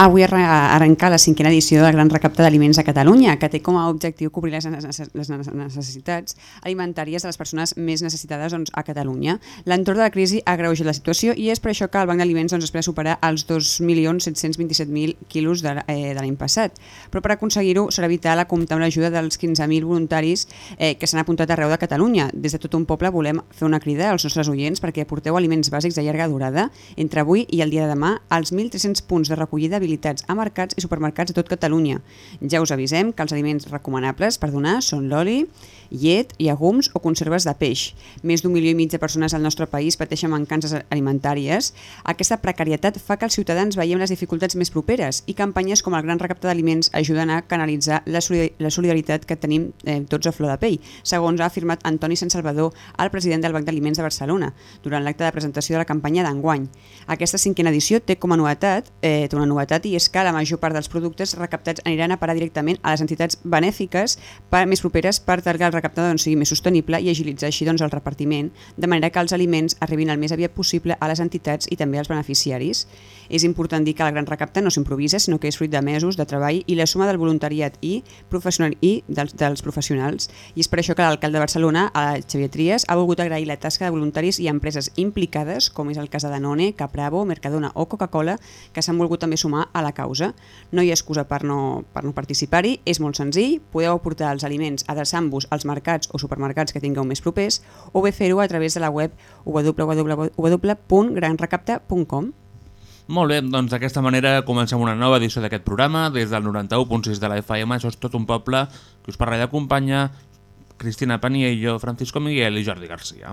Avui arrenca la cinquena edició del Gran Recapte d'Aliments a Catalunya, que té com a objectiu cobrir les necess- les necessitats alimentàries de les persones més necessitades doncs, a Catalunya. L'entorn de la crisi ha greujat la situació i és per això que el Banc d'Aliments doncs, espera superar els 2.727.000 quilos de, eh, de l'any passat. Però per aconseguir-ho serà vital comptar amb l'ajuda dels 15.000 voluntaris eh, que s'han apuntat arreu de Catalunya. Des de tot un poble volem fer una crida als nostres oients perquè porteu aliments bàsics de llarga durada entre avui i el dia de demà als 1.300 punts de recollida habilitats a mercats i supermercats de tot Catalunya. Ja us avisem que els aliments recomanables per donar són l'oli, llet, llegums o conserves de peix. Més d'un milió i mig de persones al nostre país pateixen mancances alimentàries. Aquesta precarietat fa que els ciutadans veiem les dificultats més properes i campanyes com el Gran Recapte d'Aliments ajuden a canalitzar la solidar- la solidaritat que tenim eh, tots a flor de pell, segons ha afirmat Antoni Sant Salvador, el president del Banc d'Aliments de Barcelona, durant l'acte de presentació de la campanya d'enguany. Aquesta cinquena edició té com a novetat, eh, té una novetat i és que la major part dels productes recaptats aniran a parar directament a les entitats benèfiques per, més properes per tal que el recapte doncs, sigui més sostenible i agilitzar així doncs, el repartiment, de manera que els aliments arribin el més aviat possible a les entitats i també als beneficiaris. És important dir que el gran recapte no s'improvisa, sinó que és fruit de mesos de treball i la suma del voluntariat i, professional, i dels, dels professionals. I és per això que l'alcalde de Barcelona, a Xavier Trias, ha volgut agrair la tasca de voluntaris i empreses implicades, com és el cas de Danone, Capravo, Mercadona o Coca-Cola, que s'han volgut també sumar a la causa. No hi ha excusa per no, per no participar-hi, és molt senzill, podeu aportar els aliments adreçant-vos als mercats o supermercats que tingueu més propers o bé fer-ho a través de la web www.granrecapte.com. Molt bé, doncs d'aquesta manera comencem una nova edició d'aquest programa des del 91.6 de la FM, això és tot un poble, que us parla i acompanya Cristina Paniello, Francisco Miguel i Jordi Garcia.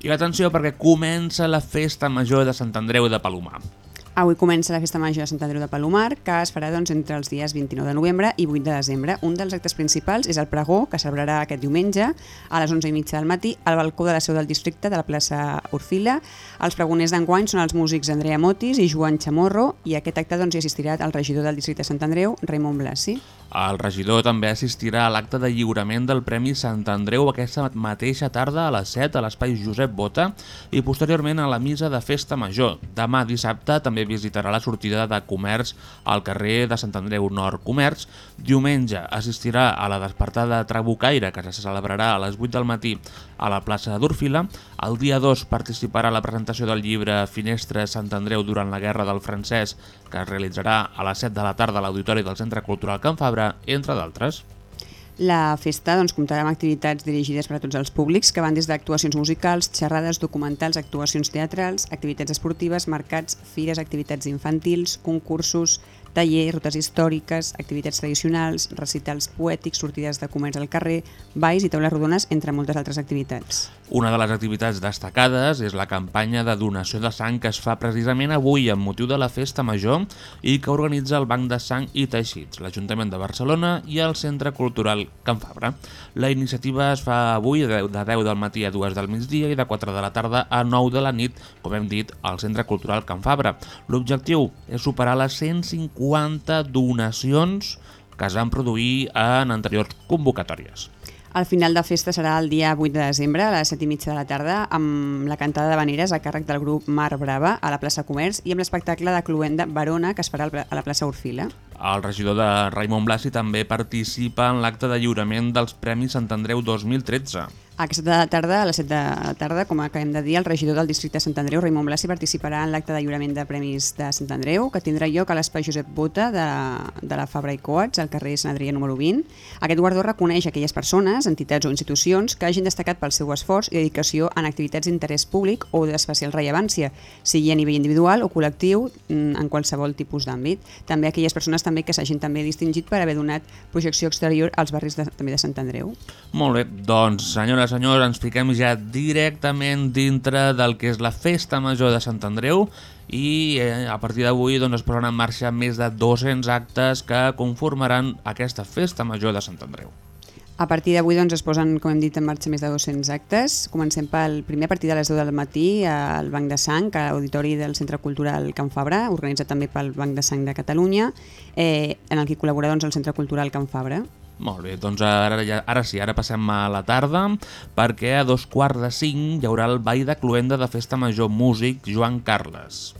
I atenció perquè comença la festa major de Sant Andreu de Palomar. Avui comença la Festa Major de Sant Andreu de Palomar, que es farà doncs, entre els dies 29 de novembre i 8 de desembre. Un dels actes principals és el pregó, que celebrarà aquest diumenge a les 11 i mitja del matí al balcó de la seu del districte de la plaça Orfila. Els pregoners d'enguany són els músics Andrea Motis i Joan Chamorro i aquest acte doncs, hi assistirà el regidor del districte de Sant Andreu, Raimon Blasi. El regidor també assistirà a l'acte de lliurament del Premi Sant Andreu aquesta mateixa tarda a les 7 a l'espai Josep Bota i posteriorment a la missa de festa major. Demà dissabte també visitarà la sortida de comerç al carrer de Sant Andreu Nord Comerç. Diumenge assistirà a la despertada trabucaire que se celebrarà a les 8 del matí a la plaça d'Orfila. El dia 2 participarà a la presentació del llibre Finestres Sant Andreu durant la Guerra del Francès que es realitzarà a les 7 de la tarda a l'Auditori del Centre Cultural Can Fabra, entre d'altres. La festa doncs, comptarà amb activitats dirigides per a tots els públics que van des d'actuacions musicals, xerrades, documentals, actuacions teatrals, activitats esportives, mercats, fires, activitats infantils, concursos, tallers, rutes històriques, activitats tradicionals, recitals poètics, sortides de comerç al carrer, balls i taules rodones, entre moltes altres activitats. Una de les activitats destacades és la campanya de donació de sang que es fa precisament avui amb motiu de la Festa Major i que organitza el Banc de Sang i Teixits, l'Ajuntament de Barcelona i el Centre Cultural Can Fabra. La iniciativa es fa avui de 10 del matí a 2 del migdia i de 4 de la tarda a 9 de la nit, com hem dit, al Centre Cultural Can Fabra. L'objectiu és superar les 150 donacions que es van produir en anteriors convocatòries. El final de festa serà el dia 8 de desembre a les 7 i mitja de la tarda amb la cantada de veneres a càrrec del grup Mar Brava a la plaça Comerç i amb l'espectacle de Cluenda Barona que es farà a la plaça Orfila. El regidor de Raimon Blasi també participa en l'acte de lliurament dels Premis Sant Andreu 2013. Aquesta tarda, a les 7 de la tarda, com acabem de dir, el regidor del districte de Sant Andreu, Raimon Blasi, participarà en l'acte de lliurament de Premis de Sant Andreu, que tindrà lloc a l'espai Josep Bota de, de la Fabra i Coats, al carrer Sant Adrià número 20. Aquest guardó reconeix aquelles persones, entitats o institucions que hagin destacat pel seu esforç i dedicació en activitats d'interès públic o d'especial rellevància, sigui a nivell individual o col·lectiu mm, en qualsevol tipus d'àmbit. També aquelles persones que s'hagin també distingit per haver donat projecció exterior als barris de, també de Sant Andreu. Molt bé, doncs senyores, senyors, ens fiquem ja directament dintre del que és la Festa Major de Sant Andreu i eh, a partir d'avui doncs, es posen en marxa més de 200 actes que conformaran aquesta Festa Major de Sant Andreu. A partir d'avui doncs, es posen, com hem dit, en marxa més de 200 actes. Comencem pel primer a de les 10 del matí al Banc de Sang, a l'Auditori del Centre Cultural Can Fabra, organitzat també pel Banc de Sang de Catalunya, eh, en el que col·labora doncs, el Centre Cultural Can Fabra. Molt bé, doncs ara, ja, ara sí, ara passem a la tarda perquè a dos quarts de cinc hi haurà el ball de cluenda de Festa Major Músic Joan Carles.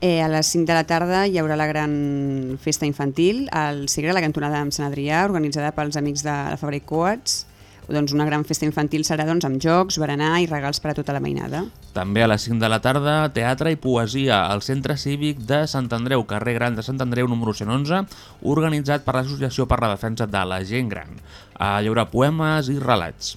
Eh, a les 5 de la tarda hi haurà la gran festa infantil al Segre, la cantonada amb Sant Adrià, organitzada pels amics de la Fabra i Coats. Doncs una gran festa infantil serà doncs, amb jocs, berenar i regals per a tota la mainada. També a les 5 de la tarda, teatre i poesia al Centre Cívic de Sant Andreu, carrer Gran de Sant Andreu, número 111, organitzat per l'Associació per la Defensa de la Gent Gran. Hi haurà poemes i relats.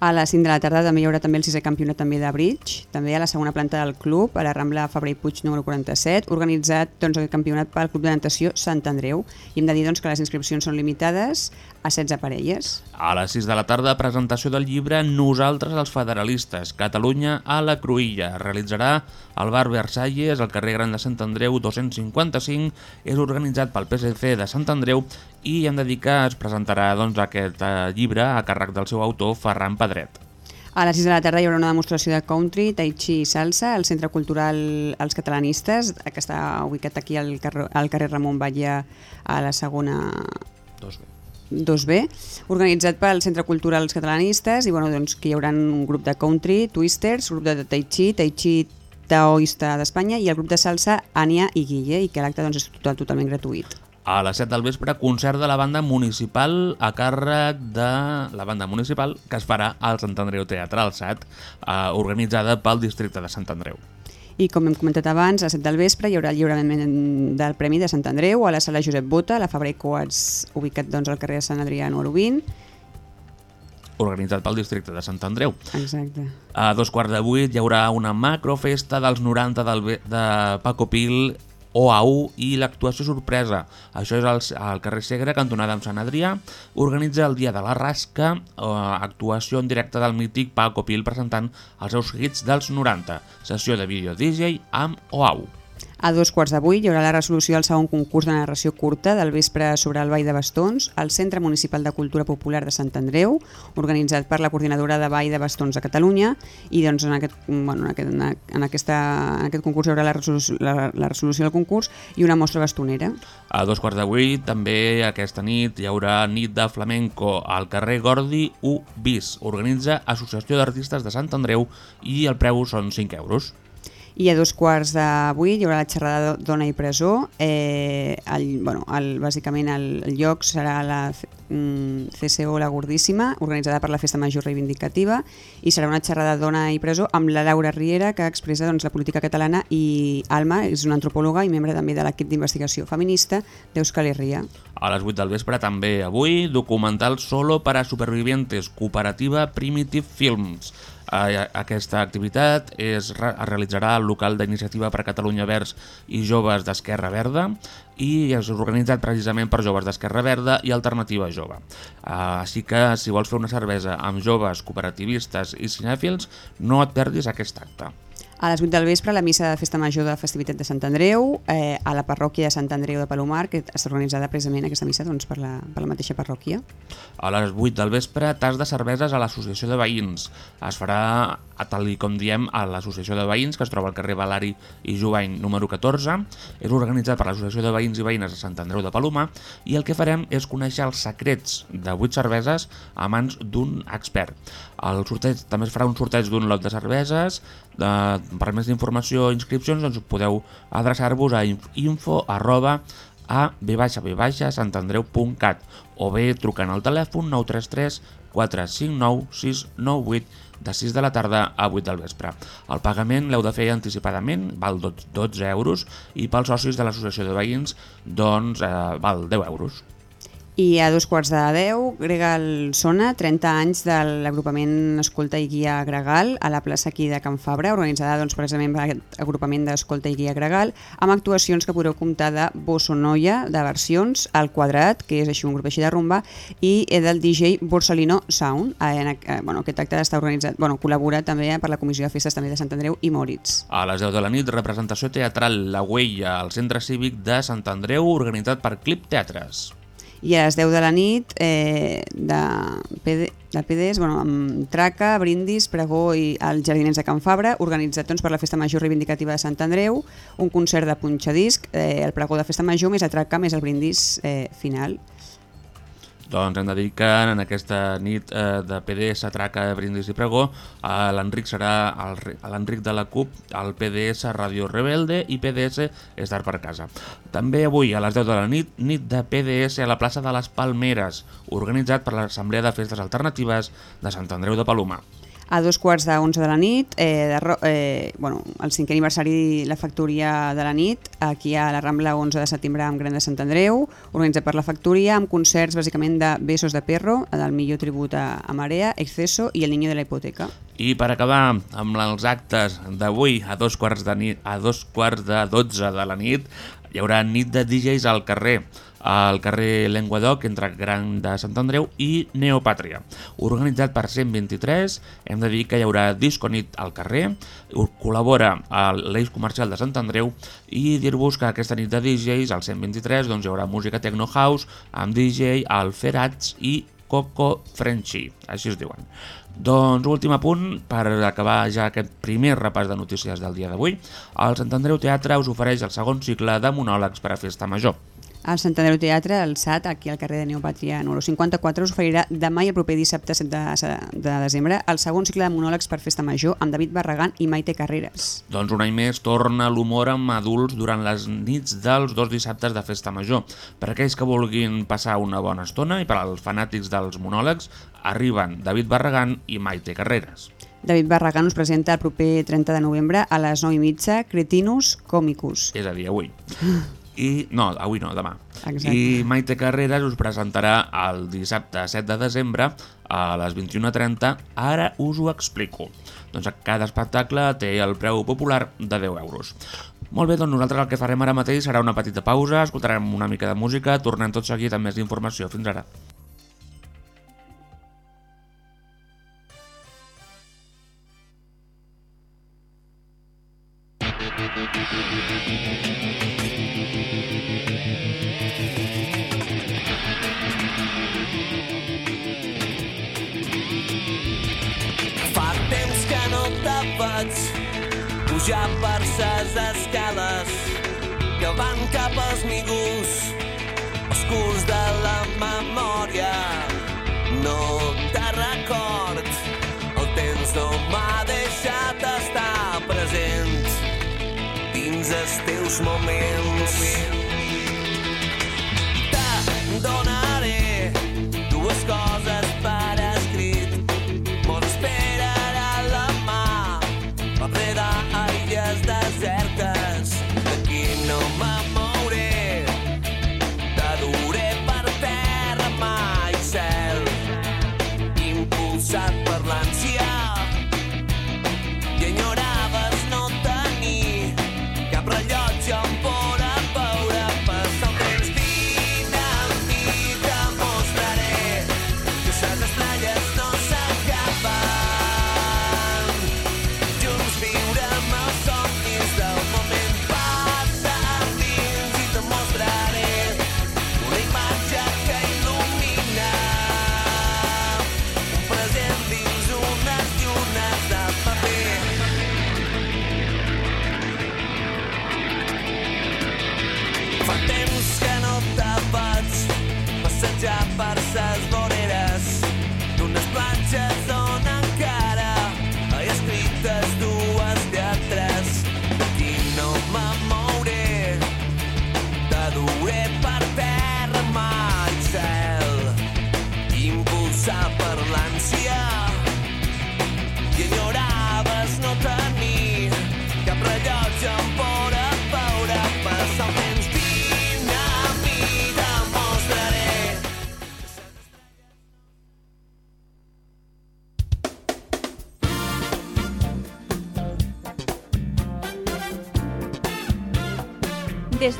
A les 5 de la tarda també hi haurà també el sisè campionat també de bridge, també a la segona planta del club, a la Rambla Fabra i Puig número 47, organitzat doncs, el campionat pel Club de Natació Sant Andreu. I hem de dir doncs, que les inscripcions són limitades a 16 parelles. A les 6 de la tarda, presentació del llibre Nosaltres els federalistes, Catalunya a la Cruïlla. Realitzarà al bar Versalles, al carrer Gran de Sant Andreu 255. És organitzat pel PSC de Sant Andreu i hem de dir que es presentarà doncs, aquest eh, llibre a càrrec del seu autor, Ferran Pedret. A les 6 de la tarda hi haurà una demostració de country, tai chi i salsa al Centre Cultural Els Catalanistes, que està ubicat aquí al carrer, al carrer Ramon Batlle a la segona Dos bé. 2B, organitzat pel Centre Cultural Catalanistes i bueno, doncs, que hi haurà un grup de country, twisters, grup de tai chi, tai chi taoista d'Espanya i el grup de salsa Ània i Guille i que l'acte doncs, és total, totalment gratuït. A les 7 del vespre, concert de la banda municipal a càrrec de la banda municipal que es farà al Sant Andreu Teatre, al SAT, eh, organitzada pel districte de Sant Andreu. I com hem comentat abans, a les 7 del vespre hi haurà el lliurament del Premi de Sant Andreu a la sala Josep Bota, a la Fabra i Coats, ubicat doncs, al carrer de Sant Adrià número 20. organitzat pel districte de Sant Andreu. Exacte. A dos quarts de vuit hi haurà una macrofesta dels 90 del, de Paco Pil OAU i l'actuació sorpresa. Això és al, carrer Segre, cantonada amb Sant Adrià. Organitza el Dia de la Rasca, eh, actuació en directe del mític Paco Pil presentant els seus hits dels 90. Sessió de vídeo DJ amb OAU. A dos quarts de vuit hi haurà la resolució del segon concurs de narració curta del vespre sobre el Ball de Bastons al Centre Municipal de Cultura Popular de Sant Andreu, organitzat per la Coordinadora de Ball de Bastons de Catalunya i doncs, en, aquest, bueno, en, aquest, en, aquesta, en aquest concurs hi haurà la resolució, la, la resolució del concurs i una mostra bastonera. A dos quarts de vuit, també aquesta nit, hi haurà nit de flamenco al carrer Gordi 1 bis. Organitza Associació d'Artistes de Sant Andreu i el preu són 5 euros. I a dos quarts de vuit hi haurà la xerrada Dona i Presó. Eh, el, bueno, el, bàsicament el, el lloc serà la CCO La Gordíssima, organitzada per la Festa Major Reivindicativa, i serà una xerrada Dona i Presó amb la Laura Riera, que expressa doncs, la política catalana, i Alma és una antropòloga i membre també de l'equip d'investigació feminista d'Euskal Herria. A les 8 del vespre també avui, documental solo para supervivientes, cooperativa Primitive Films. Aquesta activitat es realitzarà al local d'Iniciativa per Catalunya Verds i Joves d'Esquerra Verda i és organitzat precisament per joves d'Esquerra Verda i Alternativa Jove. Eh, Així que si vols fer una cervesa amb joves, cooperativistes i cinèfils, no et perdis aquest acte. A les 8 del vespre, la missa de Festa Major de Festivitat de Sant Andreu, eh, a la parròquia de Sant Andreu de Palomar, que està organitzada precisament aquesta missa doncs, per, la, per la mateixa parròquia. A les 8 del vespre, tas de cerveses a l'Associació de Veïns. Es farà, a tal com diem, a l'Associació de Veïns, que es troba al carrer Valari i Jovany número 14. És organitzat per l'Associació de Veïns i Veïnes de Sant Andreu de Palomar i el que farem és conèixer els secrets de 8 cerveses a mans d'un expert. El sorteig, també es farà un sorteig d'un lot de cerveses. De, per més d'informació o inscripcions doncs podeu adreçar-vos a inf- info arroba a v-v-santandreu.cat o bé trucant al telèfon 933 459 698 de 6 de la tarda a 8 del vespre. El pagament l'heu de fer anticipadament, val 12 euros, i pels socis de l'associació de veïns doncs, eh, val 10 euros. I a dos quarts de deu, Gregal Sona, 30 anys de l'agrupament Escolta i Guia Gregal a la plaça aquí de Can Fabra, organitzada doncs, precisament per aquest agrupament d'Escolta i Guia Gregal, amb actuacions que podreu comptar de Bossonoia, de versions, al Quadrat, que és així un grup així de rumba, i del DJ Borsalino Sound. Eh, en, eh, bueno, aquest acte està organitzat, bueno, col·labora també per la Comissió de Festes també de Sant Andreu i Moritz. A les 10 de la nit, representació teatral La Huella al Centre Cívic de Sant Andreu, organitzat per Clip Teatres. I a les 10 de la nit eh, de, PD, de PDs, bueno, amb traca, brindis, pregó i els jardiners de Can Fabra, organitzat doncs, per la Festa Major Reivindicativa de Sant Andreu, un concert de punxadisc, eh, el pregó de Festa Major, més la traca, més el brindis eh, final. Doncs hem de dir que en aquesta nit eh, de PDS, Traca, Brindis i Pregó, eh, l'Enric serà l'Enric de la CUP, el PDS Radio Rebelde i PDS Estar per Casa. També avui a les 10 de la nit, nit de PDS a la plaça de les Palmeres, organitzat per l'Assemblea de Festes Alternatives de Sant Andreu de Palomar. A dos quarts de 11 de la nit, eh, de, eh, bueno, el cinquè aniversari la factoria de la nit, aquí a la Rambla 11 de setembre amb Gran de Sant Andreu, organitzat per la factoria, amb concerts bàsicament de Besos de Perro, del millor tribut a, a Marea, Exceso i El Niño de la Hipoteca. I per acabar amb els actes d'avui a dos quarts de nit, a dos quarts de 12 de la nit, hi haurà nit de DJs al carrer, al carrer Lenguadoc entre Gran de Sant Andreu i Neopàtria. Organitzat per 123, hem de dir que hi haurà disco nit al carrer, col·labora a l'Eix Comercial de Sant Andreu i dir-vos que aquesta nit de DJs, al 123, doncs hi haurà música Techno House amb DJ Alferats i Coco Frenchy, així es diuen. Doncs últim apunt, per acabar ja aquest primer repàs de notícies del dia d'avui, el Sant Andreu Teatre us ofereix el segon cicle de monòlegs per a Festa Major. El Sant Andreu Teatre, el SAT, aquí al carrer de Neopàtria número 54, us oferirà demà i el proper dissabte 7 de, de desembre el segon cicle de monòlegs per Festa Major amb David Barragán i Maite Carreras. Doncs un any més torna l'humor amb adults durant les nits dels dos dissabtes de Festa Major. Per aquells que vulguin passar una bona estona i per als fanàtics dels monòlegs, arriben David Barragán i Maite Carreras. David Barragán us presenta el proper 30 de novembre a les 9 i mitja Cretinus Comicus. és a dir, avui. I, no, avui no, demà. Exacte. I Maite Carreras us presentarà el dissabte 7 de desembre a les 21.30. Ara us ho explico. Doncs cada espectacle té el preu popular de 10 euros. Molt bé, doncs nosaltres el que farem ara mateix serà una petita pausa, escoltarem una mica de música, tornem tot seguit amb més informació. Fins ara. Escales que van cap als migús oscurs de la memòria. No te record, el temps no m'ha deixat estar present dins els teus moments. Te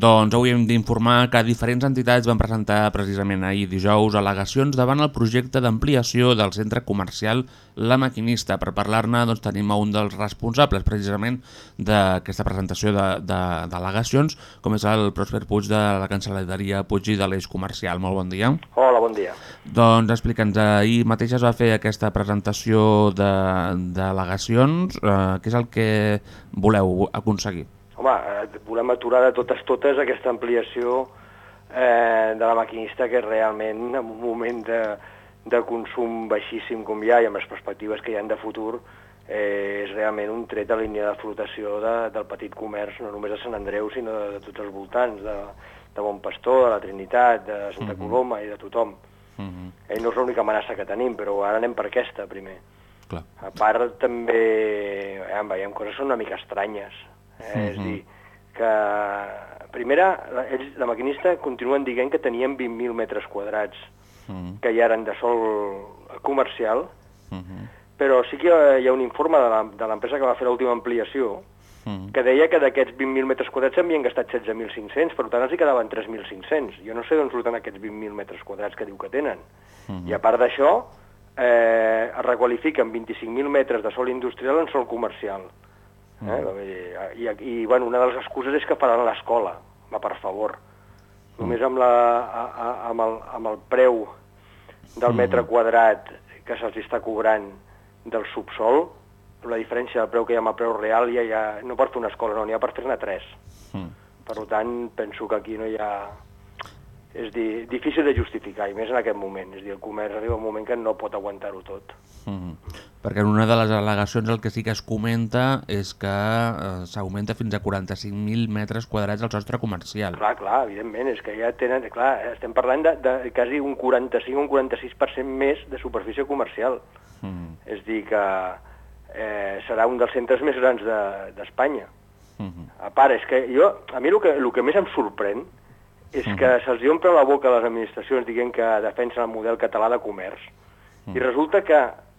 Doncs avui hem d'informar que diferents entitats van presentar precisament ahir dijous al·legacions davant el projecte d'ampliació del centre comercial La Maquinista. Per parlar-ne doncs, tenim a un dels responsables precisament d'aquesta presentació d'al·legacions, com és el Prosper Puig de la cancel·leria Puig i de l'Eix Comercial. Molt bon dia. Hola, bon dia. Doncs explica'ns, ahir mateix es va fer aquesta presentació de- d'al·legacions. Eh, què és el que voleu aconseguir? Home, eh, volem aturar de totes totes aquesta ampliació eh, de la maquinista que realment en un moment de, de consum baixíssim com hi ha i amb les perspectives que hi han de futur eh, és realment un tret a la línia de flotació de, del petit comerç, no només de Sant Andreu sinó de, de tots els voltants, de, de Bon Pastor, de la Trinitat, de Santa Mhm. Coloma i de tothom. Uh -huh. Eh, no és l'única amenaça que tenim, però ara anem per aquesta primer. Clar. A part, també eh, veiem coses que són una mica estranyes. Eh? És Mhm. dir, que... Primera, la, ells, la maquinista continuen dient que tenien 20.000 metres quadrats Uh -huh. que ja eren de sol comercial, Uh -huh. però sí que hi ha, hi ha un informe de la- de l'empresa que va fer l'última ampliació Uh que deia que d'aquests 20.000 metres quadrats s'havien gastat 16.500, per tant els hi quedaven 3.500. Jo no sé d'on surten aquests 20.000 metres quadrats que diu que tenen. -huh. I a part d'això, eh, es requalifiquen 25.000 metres de sol industrial en sol comercial. Eh? Mm. I, i, I, bueno, una de les excuses és que faran l'escola, va per favor. Només amb, la, a, a, amb, el, amb el preu del metre quadrat que se'ls està cobrant del subsol, la diferència del preu que hi ha amb el preu real ja, ja no per fer una escola, no, n'hi ha per fer-ne tres. Uh Per tant, penso que aquí no hi ha... És dir, difícil de justificar, i més en aquest moment. És dir, el comerç arriba un moment que no pot aguantar-ho tot. -huh. Perquè en una de les al·legacions el que sí que es comenta és que eh, s'augmenta fins a 45.000 metres quadrats el sostre comercial. Clar, clar, evidentment, és que ja tenen... Clar, estem parlant de, de quasi un 45 o un 46% més de superfície comercial. Uh -huh. És dir, que eh, serà un dels centres més grans de- d'Espanya. Uh -huh. A part, és que jo, a mi el que, el que més em sorprèn és que se'ls omple la boca a les administracions dient que defensen el model català de comerç. I resulta que,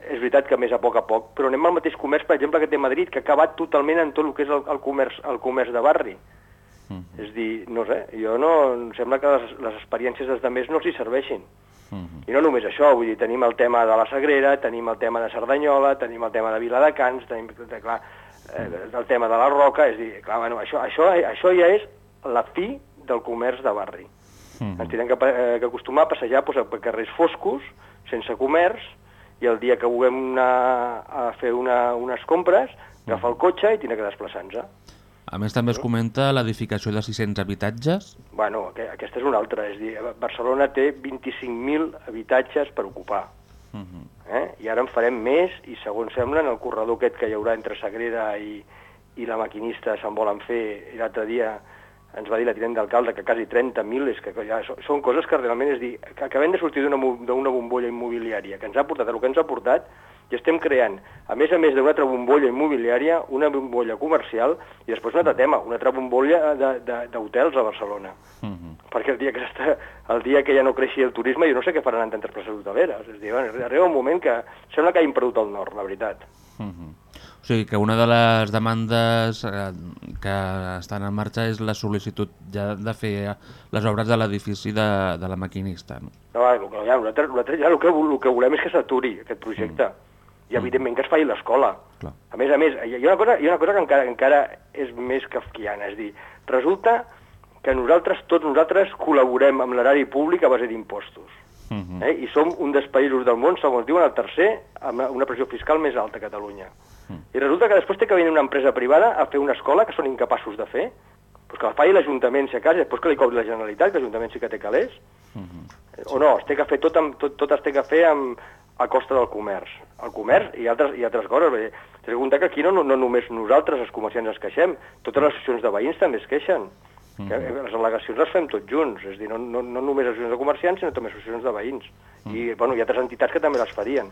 és veritat que més a poc a poc, però anem al mateix comerç, per exemple, que té Madrid, que ha acabat totalment en tot el que és el, el, comerç, el comerç de barri. Mhm. És dir, no sé, jo no... Em sembla que les, les experiències dels altres no els hi serveixin. Uh -huh. I no només això, vull dir, tenim el tema de la Sagrera, tenim el tema de Cerdanyola, tenim el tema de Viladecans, tenim, clar, eh, el tema de la Roca, és dir, clar, bueno, això, això, això ja és la fi del comerç de barri. Mhm. Ens tindrem que, eh, que acostumar a passejar doncs, per carrers foscos, sense comerç, i el dia que vulguem anar a fer una, unes compres, agafar el cotxe i tindre que desplaçar-nos. A més també es comenta l'edificació de 600 habitatges. Bueno, aqu aquesta és una altra, és dir, Barcelona té 25.000 habitatges per ocupar. Uh -huh. Eh? I ara en farem més i segons sembla en el corredor aquest que hi haurà entre Sagrera i, i la maquinista se'n volen fer l'altre dia ens va dir la tinent d'alcalde que quasi 30.000 és que ja són coses que realment és dir que acabem de sortir d'una bombolla immobiliària que ens ha portat el que ens ha portat i estem creant, a més a més d'una altra bombolla immobiliària, una bombolla comercial i després un altre tema, una altra bombolla d'hotels a Barcelona Uh -huh. perquè el dia que s'està, el dia que ja no creixi el turisme, jo no sé què faran tantes places hoteleres. És a dir, bueno, arriba un moment que sembla que hagin perdut el nord, la veritat. Uh -huh. O sigui que una de les demandes eh, que estan en marxa és la sol·licitud ja de fer les obres de l'edifici de, de la maquinista. No? No, ja, nosaltres, nosaltres ja el que, el que volem és que s'aturi aquest projecte. I evidentment que es faci l'escola. A més a més, hi ha una cosa, hi ha una cosa que encara, encara és més kafkiana, és dir, resulta que nosaltres, tots nosaltres, col·laborem amb l'erari públic a base d'impostos. Uh -huh. eh? i som un dels països del món, segons diuen, el tercer, amb una pressió fiscal més alta a Catalunya. I resulta que després té que venir una empresa privada a fer una escola que són incapaços de fer, pues que la faci l'Ajuntament si a casa, després que li cobri la Generalitat, que l'Ajuntament sí que té calés, Eh, o no, es té que fer tot, amb, tot, tot es té que fer amb, a costa del comerç. El comerç i altres, i altres coses. Bé, T'he de que aquí no, no, no només nosaltres, els comerciants, ens queixem, totes les associacions de veïns també es queixen. Que les al·legacions les fem tots junts, és a dir, no, no, no només associacions de comerciants, sinó també associacions de veïns. I, bueno, hi ha altres entitats que també les farien.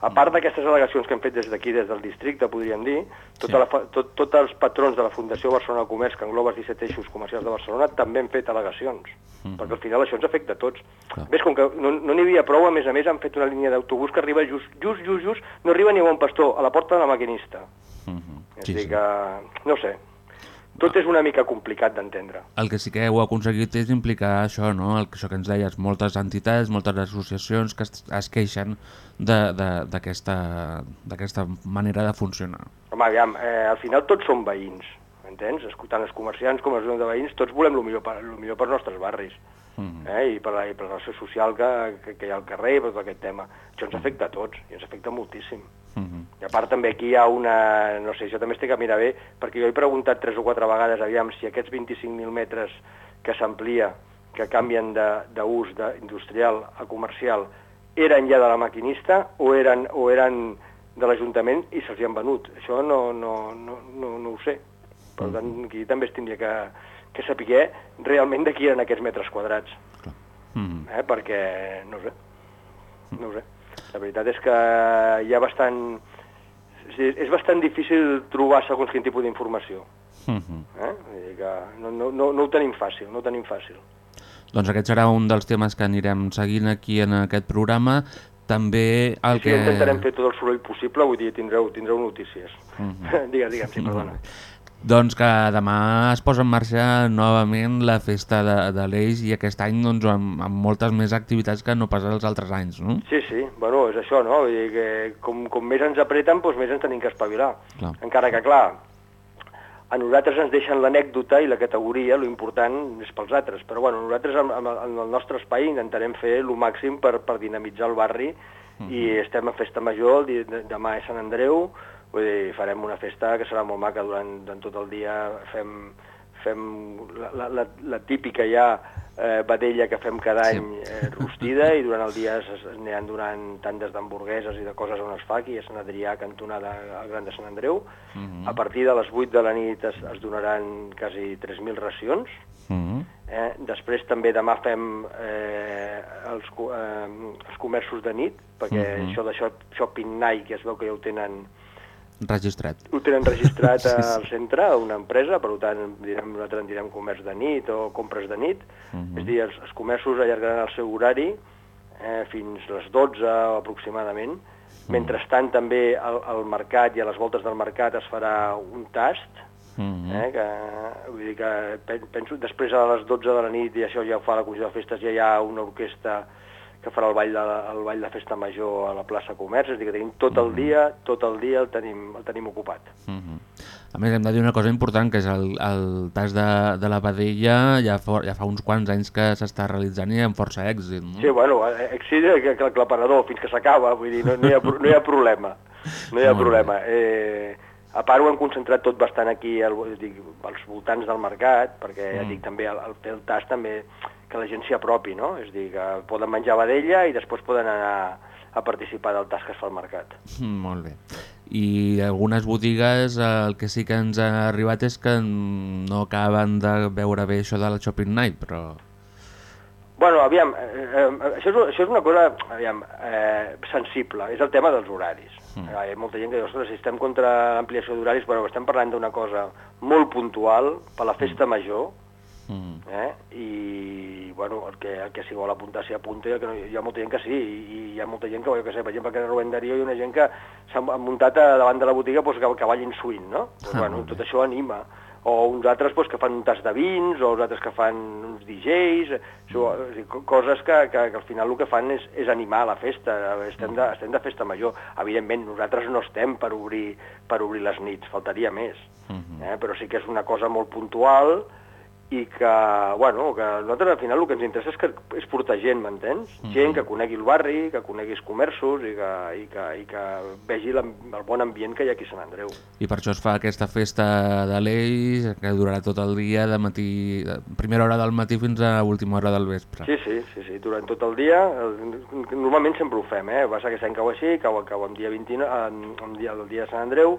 A part d'aquestes al·legacions que hem fet des d'aquí, des del districte, podríem dir, tota Sí. la, fa- tot, tots els patrons de la Fundació Barcelona Comerç, que engloba els 17 eixos comercials de Barcelona, també han fet al·legacions, perquè al final això ens afecta a tots. Clar. Ves, com que no no n'hi havia prou, a més a més han fet una línia d'autobús que arriba just, just, just, just, no arriba ni a bon pastor, a la porta de la maquinista. Mhm. És Sí, dir sí. que, no sé, tot és una mica complicat d'entendre. El que sí que heu aconseguit és implicar això, no? El, això que ens deies, moltes entitats, moltes associacions que es, es queixen d'aquesta manera de funcionar. Home, aviam, eh, al final tots som veïns, entens? Es- Tant els comerciants com els de veïns, tots volem el millor per, el millor per nostres barris. Mhm. Eh? I, per la, I per la relació social que, que, que hi ha al carrer i per tot aquest tema. Això ens afecta a tots i ens afecta moltíssim. Mhm. I a part també aquí hi ha una... No sé, això també es té que mirar bé, perquè jo he preguntat tres o quatre vegades, aviam, si aquests 25.000 metres que s'amplia, que canvien de- d'ús de, industrial a comercial, eren ja de la maquinista o eren, o eren de l'Ajuntament i se'ls han venut. Això no, no, no, no, no ho sé. Per tant, aquí també es tindria que, que saber realment de qui eren aquests metres quadrats. Mhm. Eh? Perquè, no ho sé, no ho sé. La veritat és que hi ha bastant... sí, És bastant difícil trobar segons quin tipus d'informació. Eh? Vull dir que no, no, no, no ho tenim fàcil, no ho tenim fàcil. Doncs aquest serà un dels temes que anirem seguint aquí en aquest programa. També el Sí, que... intentarem fer tot el soroll possible, vull dir, tindreu, tindreu notícies. Mhm. digue'm, digue'm, sí, perdona. Doncs que demà es posa en marxa novament la festa de, de l'Eix i aquest any doncs, amb, amb moltes més activitats que no pas els altres anys, no? Sí, sí, bueno, és això, no? Vull dir que com, com més ens apreten, doncs més ens tenim que espavilar. Clar. Encara que, clar, a nosaltres ens deixen l'anècdota i la categoria, lo important és pels altres, però bueno, nosaltres en, en, el nostre espai intentarem fer el màxim per, per dinamitzar el barri i estem a Festa Major, demà és Sant Andreu, vull dir, farem una festa que serà molt maca durant, durant tot el dia, fem, fem la, la, la, típica ja eh, vedella que fem cada Sí. any eh, rostida i durant el dia aniran donant tantes d'hamburgueses i de coses on es fa, aquí a Sant Adrià, cantonada al Gran de Sant Andreu. A partir de les 8 de la nit es, es donaran quasi 3.000 racions. Mhm. Eh? Després també demà fem eh, els, eh, els comerços de nit, perquè Mhm. això de shop, Shopping Night, que es veu que ja ho tenen, Registrat. ho tenen registrat Sí, sí. al centre, a una empresa, per tant direm, nosaltres en direm comerç de nit o compres de nit. Mhm. És a dir, els, els comerços allargaran el seu horari eh, fins les 12 aproximadament. Mhm. Mentrestant també al, al mercat i a les voltes del mercat es farà un tast, Mhm. eh, que, vull dir que pen- penso, després a les 12 de la nit, i això ja ho fa la Comissió de Festes, ja hi ha una orquestra que farà el ball de, el ball de festa major a la plaça Comerç, és a dir, que tenim tot el dia, tot el dia el tenim, el tenim ocupat. Mhm. A més, hem de dir una cosa important, que és el, el tas de, de la vedella ja fa, ja fa uns quants anys que s'està realitzant i amb força èxit. No? Sí, bueno, eh, exide que, que el claparador fins que s'acaba, vull dir, no, no, hi ha, no hi ha problema. No hi ha Molt bé. problema. Eh, a part ho hem concentrat tot bastant aquí al, dic, als voltants del mercat, perquè ja Mm. dic també fer el tas també que la gent s'hi apropi, no? És a dir, que poden menjar vedella i després poden anar a participar del tas que es fa al mercat. Mm, Molt bé. I algunes botigues eh, el que sí que ens ha arribat és que no acaben de veure bé això de la Shopping Night, però... Bueno, aviam, eh, eh, això, és, això és una cosa aviam, eh, sensible, és el tema dels horaris. Mm. Hi ha molta gent que diu, ostres, si estem contra l'ampliació d'horaris, però estem parlant d'una cosa molt puntual per la festa major, Mm. eh? i bueno, el que, el que si vol apuntar s'hi apunta, que no, hi ha molta gent que sí, i, i hi ha molta gent que, jo que sé, per exemple, que Rubén Darío hi ha una gent que s'ha muntat davant de la botiga pues, que, que ballin swing, no? Pues, Ah, bueno, tot això anima. O uns altres pues, que fan un tas de vins, o uns altres que fan uns DJs, dir, co- coses que, que, que al final el que fan és, és animar la festa, estem de, estem de festa major. Evidentment, nosaltres no estem per obrir, per obrir les nits, faltaria més, Mhm. eh? però sí que és una cosa molt puntual i que, bueno, que nosaltres al final el que ens interessa és, que, és portar gent, m'entens? Gent que conegui el barri, que conegui els comerços i que, i que, i que vegi el bon ambient que hi ha aquí a Sant Andreu. I per això es fa aquesta festa de l'Eix, que durarà tot el dia, de matí, de primera hora del matí fins a última hora del vespre. Sí, sí, sí, sí, durant tot el dia, el, normalment sempre ho fem, eh? Va ser aquest any cau així, cau, cau en dia 29, en, en dia, el dia de Sant Andreu,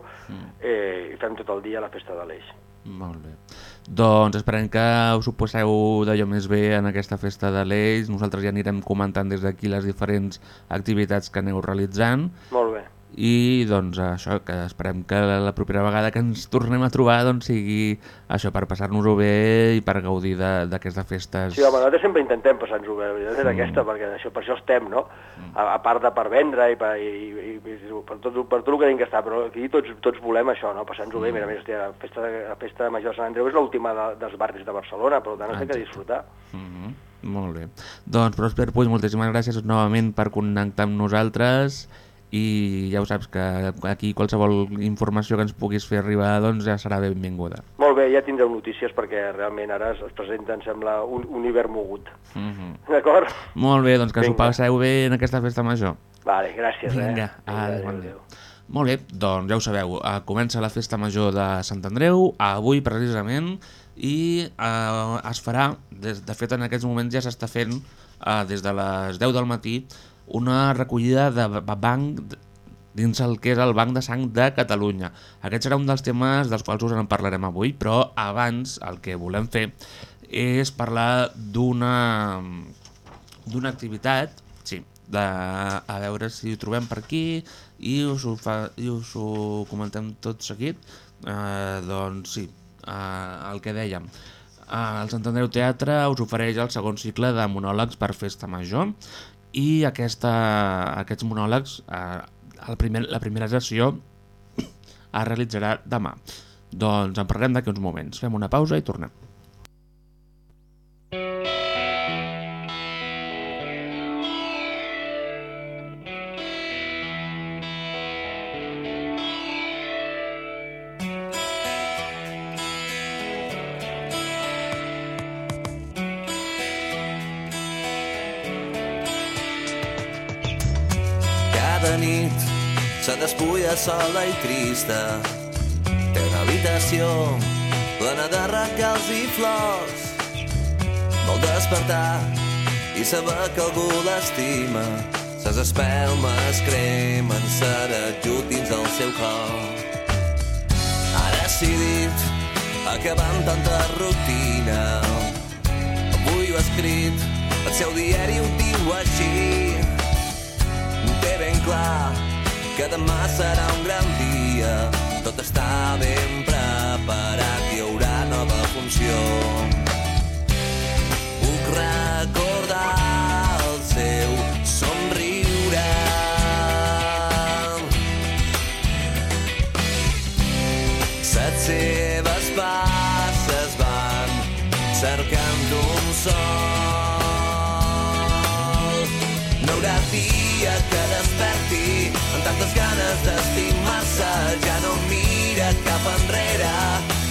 eh, i fem tot el dia la festa de l'Eix. Molt bé. Doncs esperem que us ho passeu d'allò més bé en aquesta festa de l'Eix. Nosaltres ja anirem comentant des d'aquí les diferents activitats que aneu realitzant. Molt. I doncs això, que esperem que la propera vegada que ens tornem a trobar doncs sigui això per passar-nos-ho bé i per gaudir de- d'aquestes festes. Sí, home, nosaltres sempre intentem passar-nos-ho bé, la veritat és Mm. aquesta, perquè això, per això estem, no? A, a part de per vendre i per, i, i, i per, tot, per tot el que tenim que estar, però aquí tots, tots volem això, no? Passar-nos-ho Mm. bé, mira, a més, hòstia, la festa, de- la festa major de Sant Andreu és l'última de, dels barris de Barcelona, per tant, té que disfrutar. Mhm, Molt bé. Doncs, Pròsper Puig, moltíssimes gràcies novament per connectar amb nosaltres i ja ho saps que aquí qualsevol informació que ens puguis fer arribar doncs ja serà benvinguda. Molt bé, ja tindreu notícies perquè realment ara es, es presenta, em sembla, un, un hivern mogut. Mhm. D'acord? Molt bé, doncs que s'ho Vinga. passeu bé en aquesta festa major. Vale, gràcies, Vinga, eh? adéu, bon dia. Molt bé, doncs ja ho sabeu, uh, comença la festa major de Sant Andreu, avui precisament, i uh, es farà, des, de fet en aquests moments ja s'està fent, uh, des de les 10 del matí, una recollida de ba- banc dins el que és el Banc de Sang de Catalunya. Aquest serà un dels temes dels quals us en parlarem avui, però abans el que volem fer és parlar d'una d'una activitat, sí, de, a veure si ho trobem per aquí i us ho, fa, i us ho comentem tot seguit. Eh, doncs sí, eh, el que dèiem. Eh, el Sant Andreu Teatre us ofereix el segon cicle de monòlegs per festa major i aquesta, aquests monòlegs, eh, el primer, la primera sessió es realitzarà demà. Doncs en parlem d'aquí uns moments. Fem una pausa i tornem. I trista. Té una habitació plena de regals i flors. Vol despertar i saber que algú l'estima. Ses espelmes cremen serejut dins el seu cor. Ha decidit acabar amb tanta rutina. Avui ho ha escrit, el seu diari ho diu així té ben clar que demà serà un gran dia. Tot està ben preparat, hi haurà nova funció. Puc recordar el seu somriure. Set seves passes van cercant un sol. Tantes ganes d'estimar-se. Ja no mira cap enrere,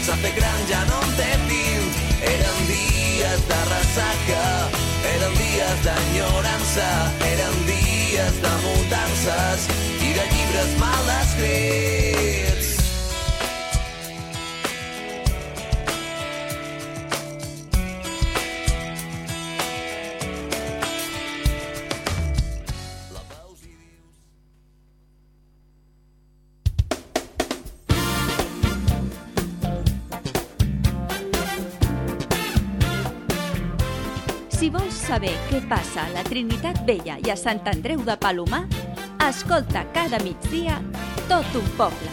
s'ha fet gran, ja no en té tint. Eren dies de ressaca, eren dies d'enyorança, eren dies de mudances i de llibres mal escrits. Saber què passa a la Trinitat Vella i a Sant Andreu de Palomar, escolta cada migdia tot un poble.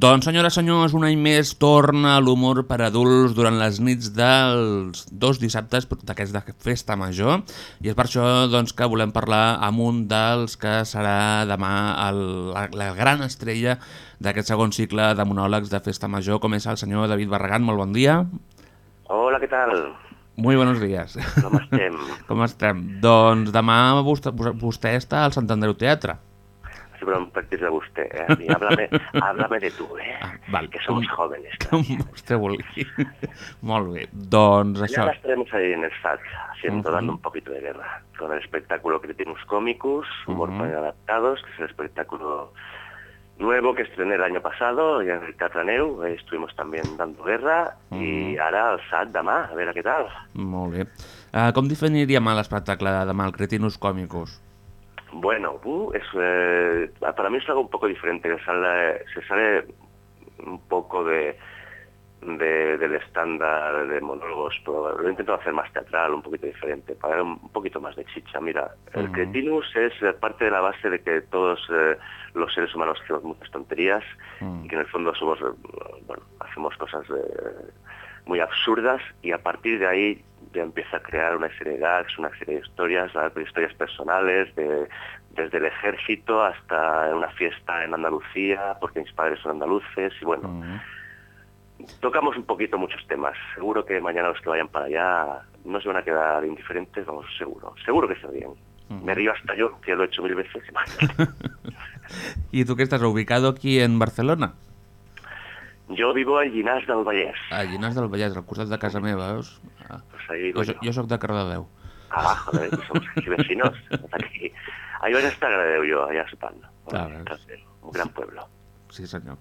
Doncs, senyores, senyors, un any més torna l'humor per adults durant les nits dels dos dissabtes d'aquests de festa major i és per això doncs, que volem parlar amb un dels que serà demà el, la, la gran estrella d'aquest segon cicle de monòlegs de festa major, com és el senyor David Barragán. Molt bon dia. Hola, ¿qué tal? Muy buenos días. Com estem? Com estem? Doncs demà vostè, vostè està al Sant Andreu Teatre. Sí, però em practiques de vostè, eh? I háblame, háblame de tu, eh? Ah, val. Que Com- jóvenes. Com vostè vulgui. Molt bé. Doncs això... Ya estaremos ahí en el SAT, haciendo, Ujú. dando un poquito de guerra, con el espectáculo Cretinos Cómicos, Humor Ujú. para Adaptados, que es el espectáculo nuevo que estrené el año pasado, en el Teatro Neu, eh, estuvimos también dando guerra, y ahora el SAT demà, a veure què tal. Molt bé. Uh, com definiríem l'espectacle de demà, el Cretinus Còmicus? Bueno, uh, es, eh, para mí es algo un poco diferente, que sale, se sale un poco de, de, del estándar de monólogos, pero lo he intentado hacer más teatral, un poquito diferente, para dar un poquito más de chicha. Mira, el Ujú. cretinus es parte de la base de que todos eh, los seres humanos hacemos muchas tonterías Mm. y que en el fondo somos, eh, bueno, hacemos cosas eh, muy absurdas y a partir de ahí ya empieza a crear una serie de gags, una serie de historias, de historias personales, de- desde el ejército hasta una fiesta en Andalucía, porque mis padres son andaluces y bueno, Mm. tocamos un poquito muchos temas. Seguro que mañana los que vayan para allá no se van a quedar indiferentes, vamos, seguro. Seguro que se ríen. Me río hasta yo, que lo he hecho mil veces. ¿Y tú que estás ubicado aquí en Barcelona? yo vivo a Llinars del Vallès. A Llinars del Vallès, al costat de casa meva, veus? Ah. Pues Jo, yo. soc- jo soc de Cardedeu. Ah, joder, aquí vecinos. Aquí. Ahí van a estar Gradeu yo, allá a Span. Ah. Un gran pueblo. Sí, senyor.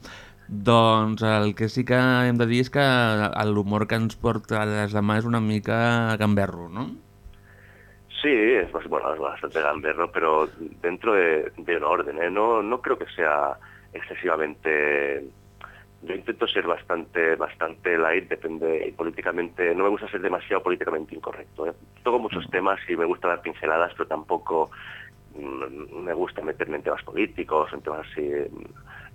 Doncs el que sí que hem de dir és que l'humor que ens porta des de mà és una mica gamberro, no? Sí, es, bueno, es bastante gamberro, pero dentro de, de un orden. ¿eh? No, no creo que sea excesivamente... Yo intento ser bastante bastante light, depende y políticamente... No me gusta ser demasiado políticamente incorrecto. ¿eh? Toco muchos temas y me gusta dar pinceladas, pero tampoco mm, me gusta meterme en temas políticos, en temas así.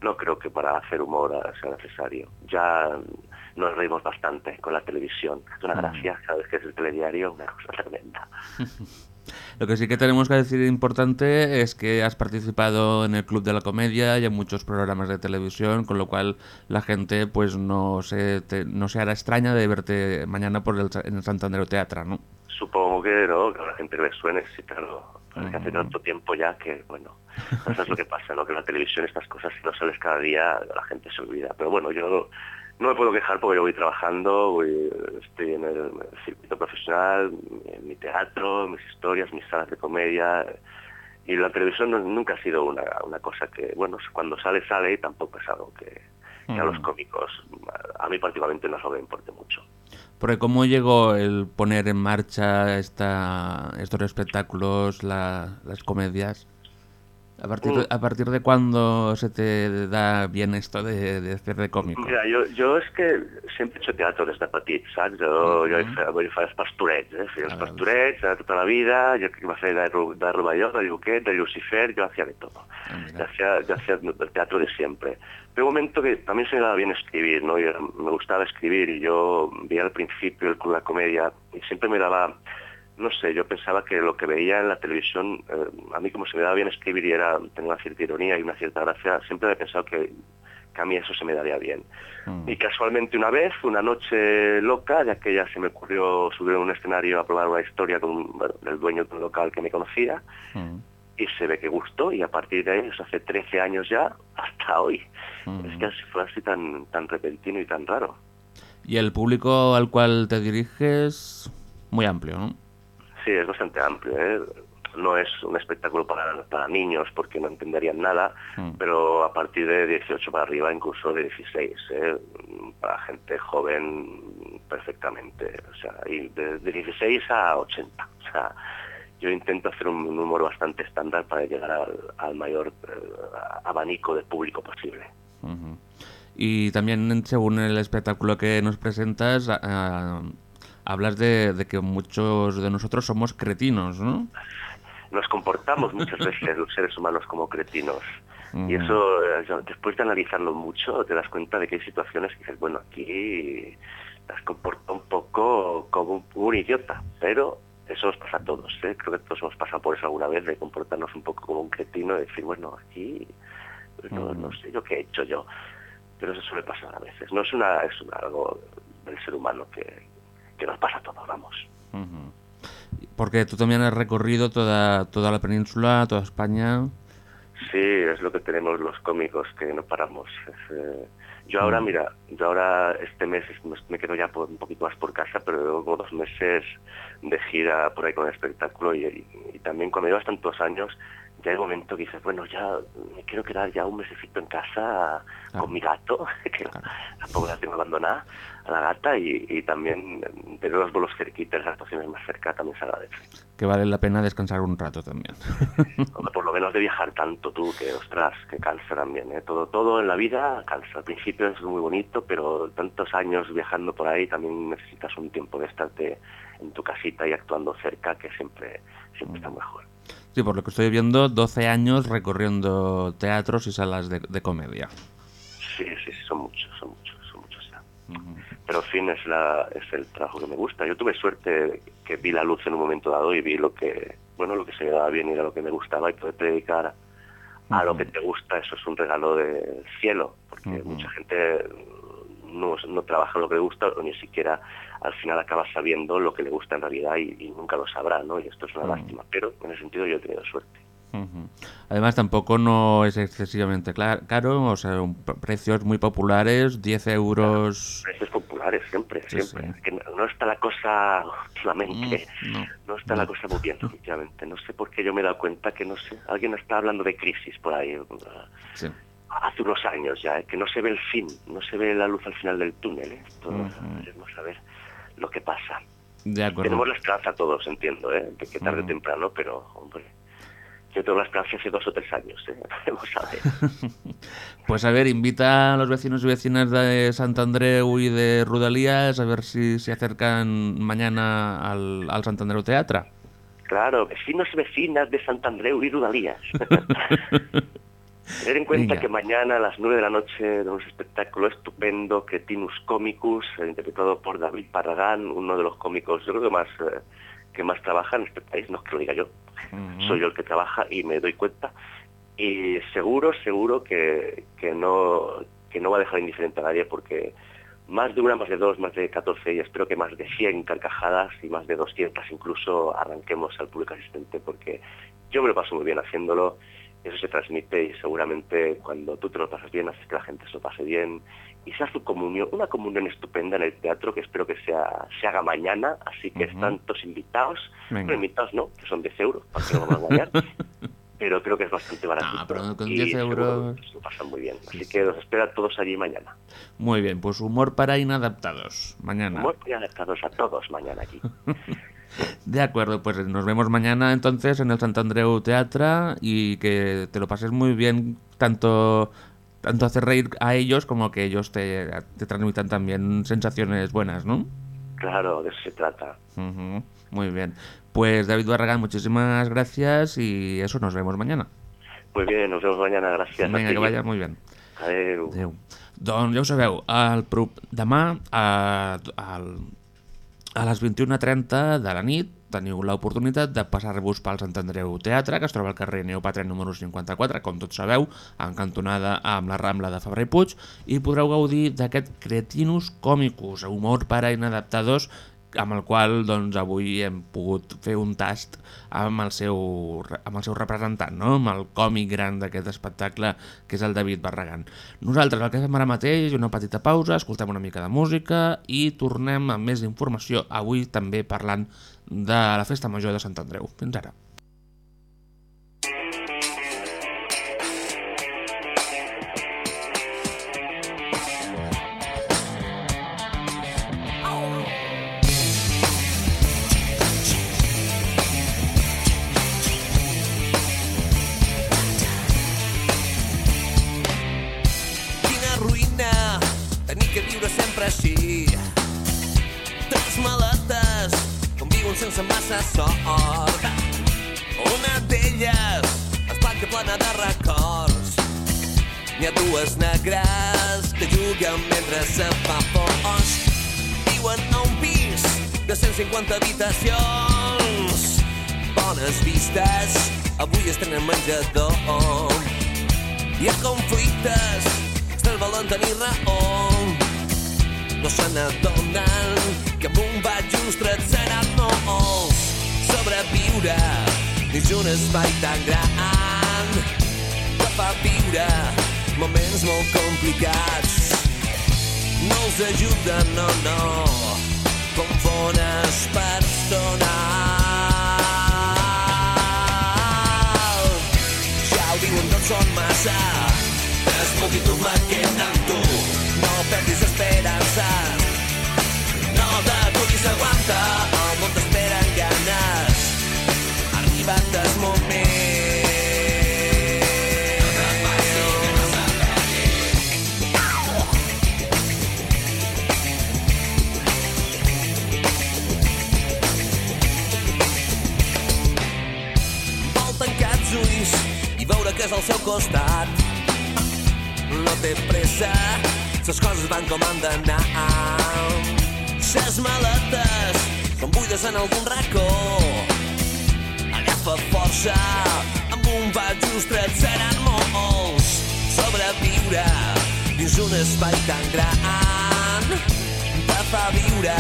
No creo que para hacer humor sea necesario. Ya mm, nos reímos bastante con la televisión. Es una Mm. gracia, sabes que es el telediario, una cosa tremenda. Lo que sí que tenemos que decir importante es que has participado en el Club de la Comedia y en muchos programas de televisión, con lo cual la gente pues no se, te- no se hará extraña de verte mañana por el, en el Santander Teatro, ¿no? Supongo que no, que a la gente le suene, sí, claro. Es que hace tanto tiempo ya que, bueno, eso es lo que pasa, ¿no? Que en la televisión estas cosas, si no sales cada día, la gente se olvida. Pero bueno, yo no me puedo quejar porque yo voy trabajando, voy, estoy en el circuito profesional, en mi teatro, mis historias, mis salas de comedia. Y la televisión no- nunca ha sido una, una cosa que, bueno, cuando sale, sale y tampoco es algo que, que a los Mm. cómicos, a mí particularmente no es algo que me importe mucho. Porque ¿cómo llegó el poner en marcha esta, estos espectáculos, la- las comedias? ¿A partir, de, Mm. ¿A partir de cuándo se te da bien esto de, de hacer de cómico? Mira, jo, jo és que sempre he hecho teatre des de petit, saps? Jo, jo he fet, vull dir, fa els pastorets, eh? Feia els pastorets de tota la vida, jo que va fer de, de Rovelló, de Lluquet, de Lucifer, yo hacía de todo. Yo hacía, yo hacía el teatro de siempre. Pero un momento que también se me daba bien escribir, ¿no? Era- me gustaba escribir y yo vi al principio el Club de la Comedia y siempre me daba no sé, yo pensaba que lo que veía en la televisión, eh, a mí como se me daba bien escribir y era tener una cierta ironía y una cierta gracia, siempre he pensado que, que a mí eso se me daría bien. Y casualmente una vez, una noche loca, ya que ya se me ocurrió subir a un escenario a probar una historia con bueno, el dueño de un local que me conocía, Mm. y se ve que gustó, y a partir de ahí, eso hace 13 años ya, hasta hoy. Es que así fue así tan, tan repentino y tan raro. Y el público al cual te diriges, muy amplio, ¿no? Sí, es bastante amplio. ¿eh? No es un espectáculo para, para niños porque no entenderían nada, Mm. pero a partir de 18 para arriba, incluso de 16, ¿eh? para gente joven perfectamente. O sea, y de, de 16 a 80. O sea, yo intento hacer un, un humor bastante estándar para llegar al, al mayor eh, abanico de público posible. Ujú. Y también según el espectáculo que nos presentas, hablas de, de que muchos de nosotros somos cretinos, ¿no? nos comportamos muchas veces los seres humanos como cretinos. Y Ujú. eso, eh, después de analizarlo mucho, te das cuenta de que hay situaciones que dices, bueno, aquí te has comportado un poco como un, un idiota, pero eso nos pasa a todos, ¿eh? Creo que todos hemos pasado por eso alguna vez, de comportarnos un poco como un cretino y decir, bueno, aquí pues no, no sé yo qué he hecho yo. Pero eso suele pasar a veces. No es una es una- algo del ser humano que, que nos pasa a todos, vamos. Porque tú también has recorrido toda, toda la península, toda España. Sí, es lo que tenemos los cómicos, que no paramos. Es, eh, yo ahora, mira, yo ahora este mes es- me- quedo ya por- un poquito más por casa, pero llevo como dos meses de gira por ahí con el espectáculo y, y- y también cuando llevas tantos años ya hay un momento que dices, bueno, ya me quiero quedar ya un mesecito en casa con mi gato, que tampoco la tengo abandonada, a la gata, y, y también tener los vuelos cerquitas, las actuaciones más cerca también se agradece. Que vale la pena descansar un rato también. Por lo menos de viajar tanto tú, que ostras, que cansa también, ¿eh? Todo, todo en la vida cansa. Al principio es muy bonito, pero tantos años viajando por ahí también necesitas un tiempo de estarte en tu casita y actuando cerca, que siempre, siempre está mejor. Sí, por lo que estoy viendo, 12 años recorriendo teatros y salas de, de comedia. Sí, sí, sí, son muchos, son muchos, son muchos ya. Pero fin, es, la, es el trabajo que me gusta. Yo tuve suerte que vi la luz en un momento dado y vi lo que, bueno, lo que se me daba bien y era lo que me gustaba y poder dedicar a lo que te gusta, eso es un regalo del cielo, porque mucha gente no, no trabaja lo que le gusta o ni siquiera al final acaba sabiendo lo que le gusta en realidad y, y nunca lo sabrá, ¿no? Y esto es una lástima, pero en ese sentido yo he tenido suerte. Además, tampoco no es excesivamente caro, o sea, un- precios muy populares, 10 euros. Precios populares siempre, Sí, siempre. Que no, no está la cosa últimamente, no, no está la cosa muy bien, efectivamente. No sé por qué yo me he dado cuenta que no sé, alguien está hablando de crisis por ahí. Sí. Hace unos años ya, ¿eh? que no se ve el fin, no se ve la luz al final del túnel. ¿eh? A ver lo que pasa. De acuerdo. Tenemos la esperanza todos, entiendo, ¿eh? de que tarde o temprano, pero, hombre, yo tengo la esperanza hace dos o tres años. ¿eh? Veremos a ver. Pues a ver, invita a los vecinos y vecinas de Sant Andreu y de Rudalías a ver si se acercan mañana al, al Sant Andreu Teatre. Claro, vecinos y vecinas de Sant Andreu y Rudalías. Tener en cuenta Venga. que mañana a las 9 de la noche tenemos un espectáculo estupendo, Cretinus Comicus, interpretado por David Parragán, uno de los cómicos, yo creo que más, eh, que más trabaja en este país, no es que lo diga yo, soy yo el que trabaja y me doy cuenta. Y seguro, seguro que, que, no, que no va a dejar indiferente a nadie porque más de una, más de dos, más de 14 y espero que más de 100 carcajadas y más de 200 incluso arranquemos al público asistente porque yo me lo paso muy bien haciéndolo, eso se transmite y seguramente cuando tú te lo pasas bien haces que la gente se lo pase bien y se hace comunión, una comunión estupenda en el teatro que espero que sea, se haga mañana, así que están todos invitados, Venga. bueno, invitados no, que son 10 euros, para que no vamos a engañar, pero creo que es bastante barato. Ah, pero con y 10 seguro euros- lo pasan muy bien, así que los espero a todos allí mañana. Muy bien, pues humor para inadaptados. Mañana. Muy adaptados a todos mañana aquí. De acuerdo, pues nos vemos mañana entonces en el Sant Andreu Teatre y que te lo pases muy bien, tanto, tanto hacer reír a ellos como que ellos te, te transmitan también sensaciones buenas, ¿no? Claro, de eso se trata. Ujú, Muy bien. Pues David Barragán, muchísimas gracias y eso, nos vemos mañana. Muy bien, nos vemos mañana, gracias. a Venga, ti. que vaya muy bien. Adeu. Adéu. Doncs ja ho sabeu, el, pro- demà a, al, a les 21.30 de la nit teniu l'oportunitat de passar-vos pel Sant Andreu Teatre, que es troba al carrer Neopatre número 54, com tots sabeu, en cantonada amb la Rambla de Fabra i Puig, i podreu gaudir d'aquest Cretinus Comicus, humor per a inadaptados, amb el qual doncs, avui hem pogut fer un tast amb el seu, amb el seu representant, no? amb el còmic gran d'aquest espectacle, que és el David Barragán. Nosaltres el que fem ara mateix, una petita pausa, escoltem una mica de música i tornem amb més informació, avui també parlant de la Festa Major de Sant Andreu. Fins ara. Sempre així. Tres maletes conviuen sense massa sort. Una d'elles és blanca plena de records. N'hi ha dues negres que juguen mentre se fa fosc. Viuen a un pis de 150 habitacions. Bones vistes, avui estrenen menjador. Hi ha conflictes, se'l volen tenir raó. No se n'adonen que amb un bat just seran molts. Sobreviure dins un espai tan gran que fa viure moments molt complicats. No els ajuden, no, no, confones personal. tots són massa. És multitud la que amb tu. No perdis esperances. No t'aturis, aguanta. El món t'espera amb ganes. Ha arribat el moment. Ulls i veure que és al seu costat. No té pressa, les coses van com han d'anar. Ses maletes són buides en algun racó. Agafa força, amb un pas just tret seran molts. Sobreviure dins un espai tan gran te fa viure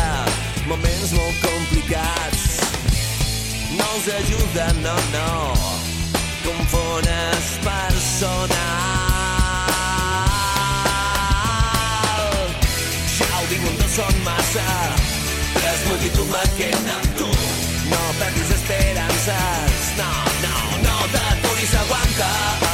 moments molt complicats no els ajuda, no, no. Confones personal. Ho diuen, no són massa. És multitud la que amb tu. No perdis esperances. No, no, no t'aturis, aguanta.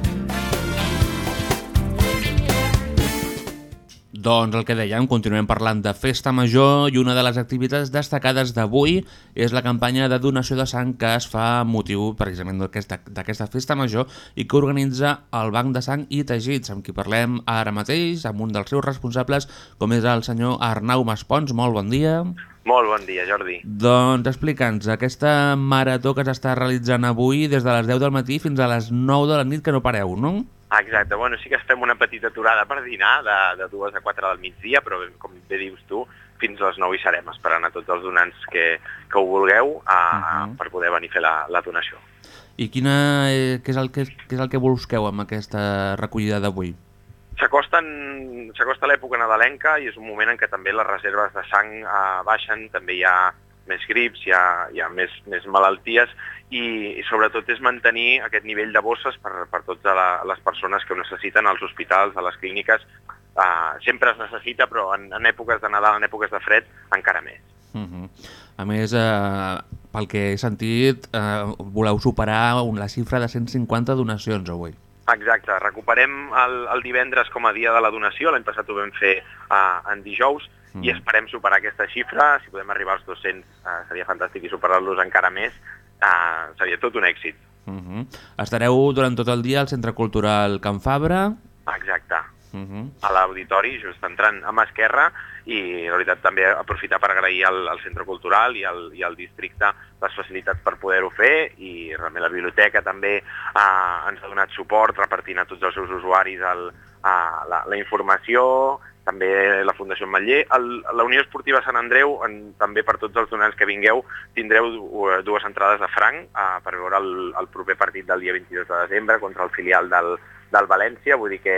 Doncs el que dèiem, continuem parlant de Festa Major i una de les activitats destacades d'avui és la campanya de donació de sang que es fa motiu precisament d'aquesta d'aquesta Festa Major i que organitza el Banc de Sang i Teixits, amb qui parlem ara mateix, amb un dels seus responsables, com és el senyor Arnau Maspons. Molt bon dia. Molt bon dia, Jordi. Doncs explica'ns, aquesta marató que s'està realitzant avui des de les 10 del matí fins a les 9 de la nit que no pareu, no? Exacte, bueno, sí que estem una petita aturada per dinar de, de 2 a 4 del migdia, però com bé dius tu, fins a les 9 hi serem, esperant a tots els donants que, que ho vulgueu a, uh -huh. per poder venir a fer la, la donació. I quina, eh, què, és el que, què és el que busqueu amb aquesta recollida d'avui? S'acosta l'època nadalenca i és un moment en què també les reserves de sang eh, baixen, també hi ha més grips, hi ha, hi ha més, més malalties i, i sobretot és mantenir aquest nivell de bosses per, per totes les persones que ho necessiten als hospitals, a les clíniques. Uh, sempre es necessita, però en, en èpoques de Nadal, en èpoques de fred, encara més. Uh -huh. A més, eh, pel que he sentit, eh, voleu superar la xifra de 150 donacions avui. Exacte, recuperem el, el divendres com a dia de la donació, l'any passat ho vam fer uh, en dijous, Mm. i esperem superar aquesta xifra, si podem arribar als 200 uh, seria fantàstic i superar-los encara més, uh, seria tot un èxit. Uh -huh. Estareu durant tot el dia al Centre Cultural Can Fabra. Exacte, Uh -huh. a l'auditori, just entrant a mà esquerra, i la veritat també aprofitar per agrair al, al centre cultural i al, i al districte les facilitats per poder-ho fer i realment la biblioteca també eh, ens ha donat suport repartint a tots els seus usuaris el, eh, la, la informació, també la Fundació Matller. El, la Unió Esportiva Sant Andreu, en, també per tots els donants que vingueu, tindreu du- dues entrades de franc eh, per veure el, el proper partit del dia 22 de desembre contra el filial del, del València, vull dir que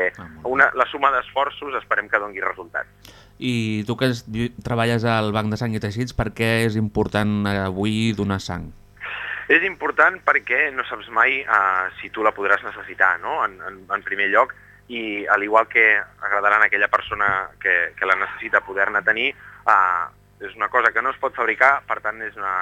una, la suma d'esforços esperem que dongui resultats. I tu que es- treballes al Banc de Sang i Teixits, per què és important eh, avui donar sang? És important perquè no saps mai uh, si tu la podràs necessitar, no? En, en, en primer lloc, i al igual que agradarà a aquella persona que, que la necessita poder-ne tenir, uh, és una cosa que no es pot fabricar, per tant és una,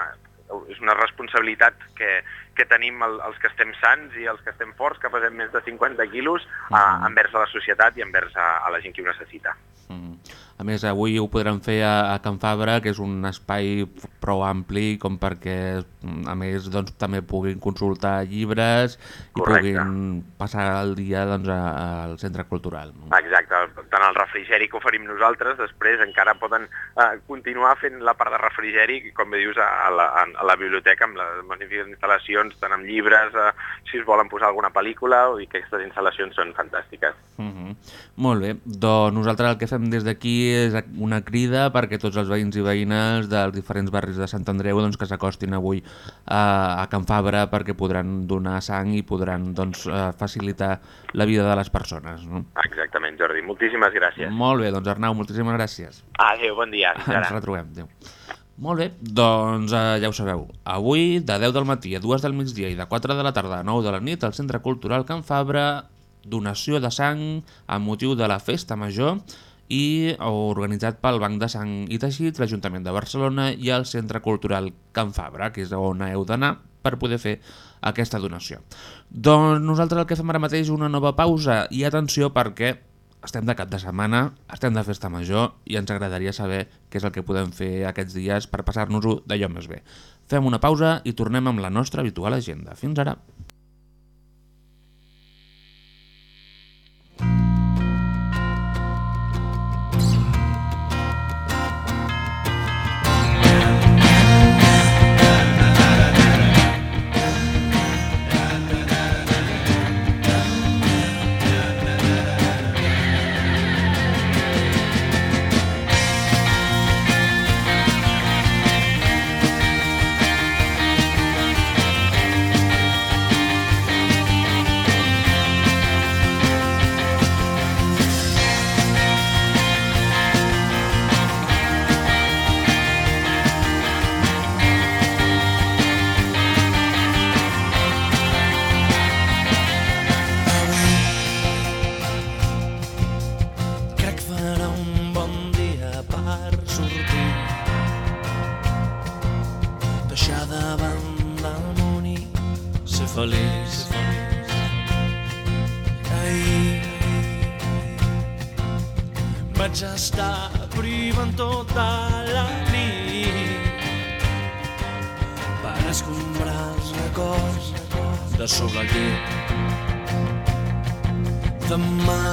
és una responsabilitat que, que tenim el, els que estem sants i els que estem forts, que pesem més de 50 quilos, uh, envers a la societat i envers a, a la gent que ho necessita. Mm. A més, avui ho podran fer a, a Can Fabra, que és un espai prou ampli com perquè a més doncs, també puguin consultar llibres i Correcte. puguin passar el dia doncs, a- al centre cultural. No? Exacte, tant el refrigeri que oferim nosaltres, després encara poden eh, continuar fent la part de refrigeri, com bé dius, a la, a la biblioteca, amb les magnífiques instal·lacions, tant amb llibres, eh, si es volen posar alguna pel·lícula, que aquestes instal·lacions són fantàstiques. Uh -huh. Molt bé, doncs nosaltres el que fem des d'aquí és una crida perquè tots els veïns i veïnes dels diferents barris de Sant Andreu doncs, que s'acostin avui a, a Can Fabra perquè podran donar sang i podran doncs, eh, facilitar la vida de les persones. No? Exactament, Jordi. Moltíssimes gràcies. Molt bé, doncs Arnau, moltíssimes gràcies. Adéu, bon dia. Ens retrobem, adéu. Molt bé, doncs eh, ja ho sabeu. Avui, de 10 del matí a 2 del migdia i de 4 de la tarda a 9 de la nit, al Centre Cultural Can Fabra, donació de sang amb motiu de la Festa Major i organitzat pel Banc de Sang i Teixits, l'Ajuntament de Barcelona i el Centre Cultural Can Fabra, que és on heu d'anar per poder fer aquesta donació. Doncs nosaltres el que fem ara mateix una nova pausa i atenció perquè estem de cap de setmana, estem de festa major i ens agradaria saber què és el que podem fer aquests dies per passar-nos-ho d'allò més bé. Fem una pausa i tornem amb la nostra habitual agenda. Fins ara. Vaig estar privant tota la nit per escombrar els records de sobre el llit demà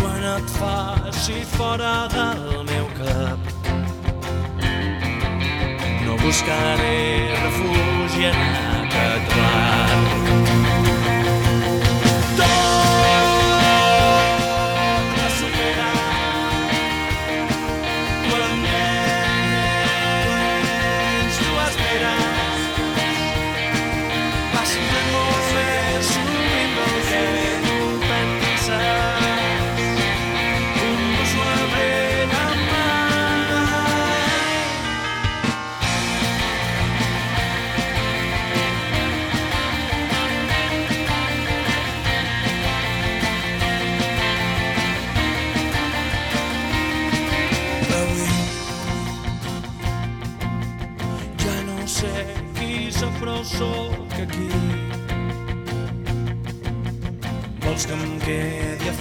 quan et faci fora del meu cap. No buscaré refugi en aquest bar.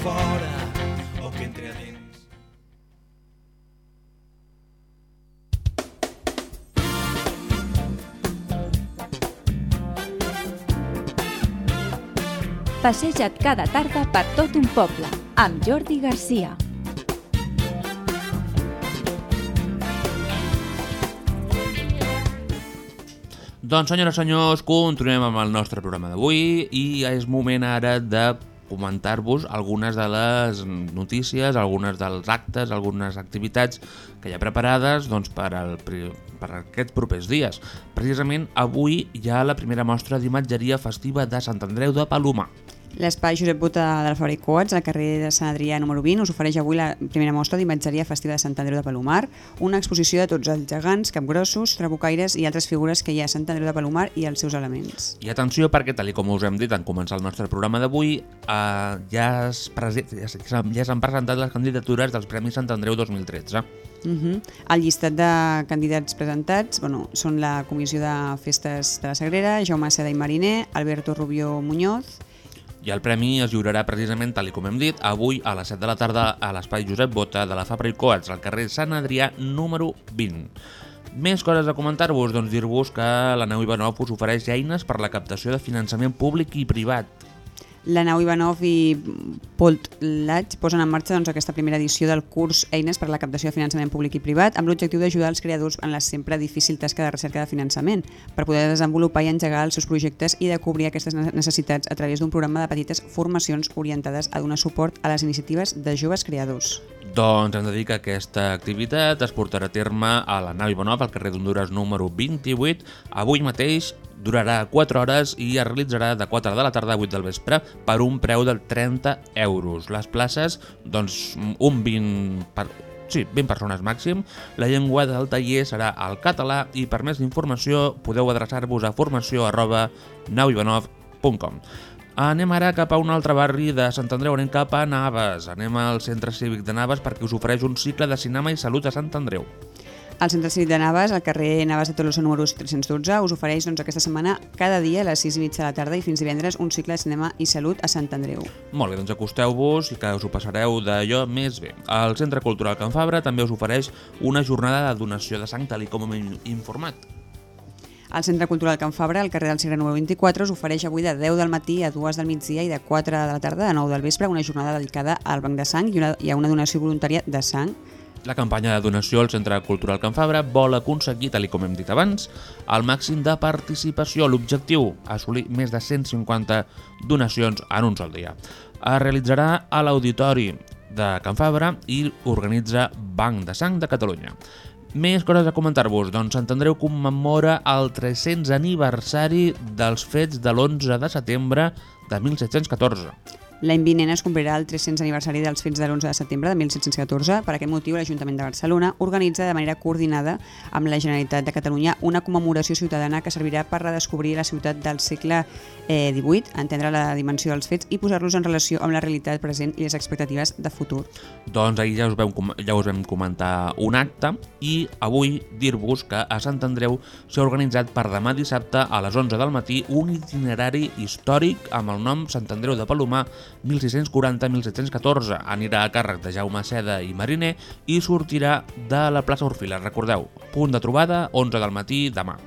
Fora o que entri a dins? Passeja't cada tarda per tot un poble, amb Jordi Garcia. Doncs, senyores i senyors, continuem amb el nostre programa d'avui i és moment ara de comentar-vos algunes de les notícies, algunes dels actes, algunes activitats que hi ha preparades doncs, per, pri- per aquests propers dies. Precisament avui hi ha la primera mostra d'imatgeria festiva de Sant Andreu de Palomar. L'espai Josep Bota de la Fabra i Coats, al carrer de Sant Adrià número 20, us ofereix avui la primera mostra d'imatgeria festiva de Sant Andreu de Palomar, una exposició de tots els gegants, capgrossos, trabucaires i altres figures que hi ha a Sant Andreu de Palomar i els seus elements. I atenció perquè, tal com us hem dit en començar el nostre programa d'avui, eh, ja, ja, s'han- ja s'han presentat les candidatures dels Premis Sant Andreu 2013. Uh -huh. El llistat de candidats presentats bueno, són la Comissió de Festes de la Sagrera, Jaume Seda i Mariner, Alberto Rubio Muñoz, I el premi es lliurarà precisament, tal com hem dit, avui a les 7 de la tarda a l'espai Josep Bota de la Fabra i Coats, al carrer Sant Adrià número 20. Més coses a comentar-vos, doncs dir-vos que la nau Ivanov us ofereix eines per la captació de finançament públic i privat. La nau Ivanov i Poltlatx posen en marxa doncs, aquesta primera edició del curs Eines per a la captació de finançament públic i privat amb l'objectiu d'ajudar els creadors en la sempre difícil tasca de recerca de finançament per poder desenvolupar i engegar els seus projectes i de cobrir aquestes ne- necessitats a través d'un programa de petites formacions orientades a donar suport a les iniciatives de joves creadors. Doncs hem de dir que aquesta activitat es portarà a terme a la nau Ivanov, al carrer d'Honduras número 28. Avui mateix durarà 4 hores i es realitzarà de 4 de la tarda a 8 del vespre per un preu de 30 euros. Les places, doncs, un 20... Per... Sí, 20 persones màxim. La llengua del taller serà el català i per més informació podeu adreçar-vos a formació arroba. Anem ara cap a un altre barri de Sant Andreu, anem cap a Naves. Anem al Centre Cívic de Naves perquè us ofereix un cicle de cinema i salut a Sant Andreu. El Centre Cívic de Navas, al carrer Navas de Tolosa número 312, us ofereix doncs, aquesta setmana cada dia a les 6 i mitja de la tarda i fins divendres un cicle de cinema i salut a Sant Andreu. Molt bé, doncs acosteu-vos i que us ho passareu d'allò més bé. El Centre Cultural Can Fabra també us ofereix una jornada de donació de sang, tal com hem informat. El Centre Cultural Can Fabra, al carrer del Segre número 24, us ofereix avui de 10 del matí a 2 del migdia i de 4 de la tarda a 9 del vespre una jornada dedicada al banc de sang i, una, i a una donació voluntària de sang. La campanya de donació al Centre Cultural Can Fabra vol aconseguir, tal com hem dit abans, el màxim de participació. L'objectiu, assolir més de 150 donacions en un sol dia. Es realitzarà a l'Auditori de Can Fabra i organitza Banc de Sang de Catalunya. Més coses a comentar-vos. Doncs Sant Andreu commemora el 300 aniversari dels fets de l'11 de setembre de 1714. L'any vinent es complirà el 300 aniversari dels fets de l'11 de setembre de 1714. Per aquest motiu, l'Ajuntament de Barcelona organitza de manera coordinada amb la Generalitat de Catalunya una commemoració ciutadana que servirà per redescobrir la ciutat del segle eh, XVIII, entendre la dimensió dels fets i posar-los en relació amb la realitat present i les expectatives de futur. Doncs ahir ja us, vam, ja us vam comentar un acte i avui dir-vos que a Sant Andreu s'ha organitzat per demà dissabte a les 11 del matí un itinerari històric amb el nom Sant Andreu de Palomar 1640-1714. Anirà a càrrec de Jaume Seda i Mariner i sortirà de la plaça Orfila. Recordeu, punt de trobada, 11 del matí demà.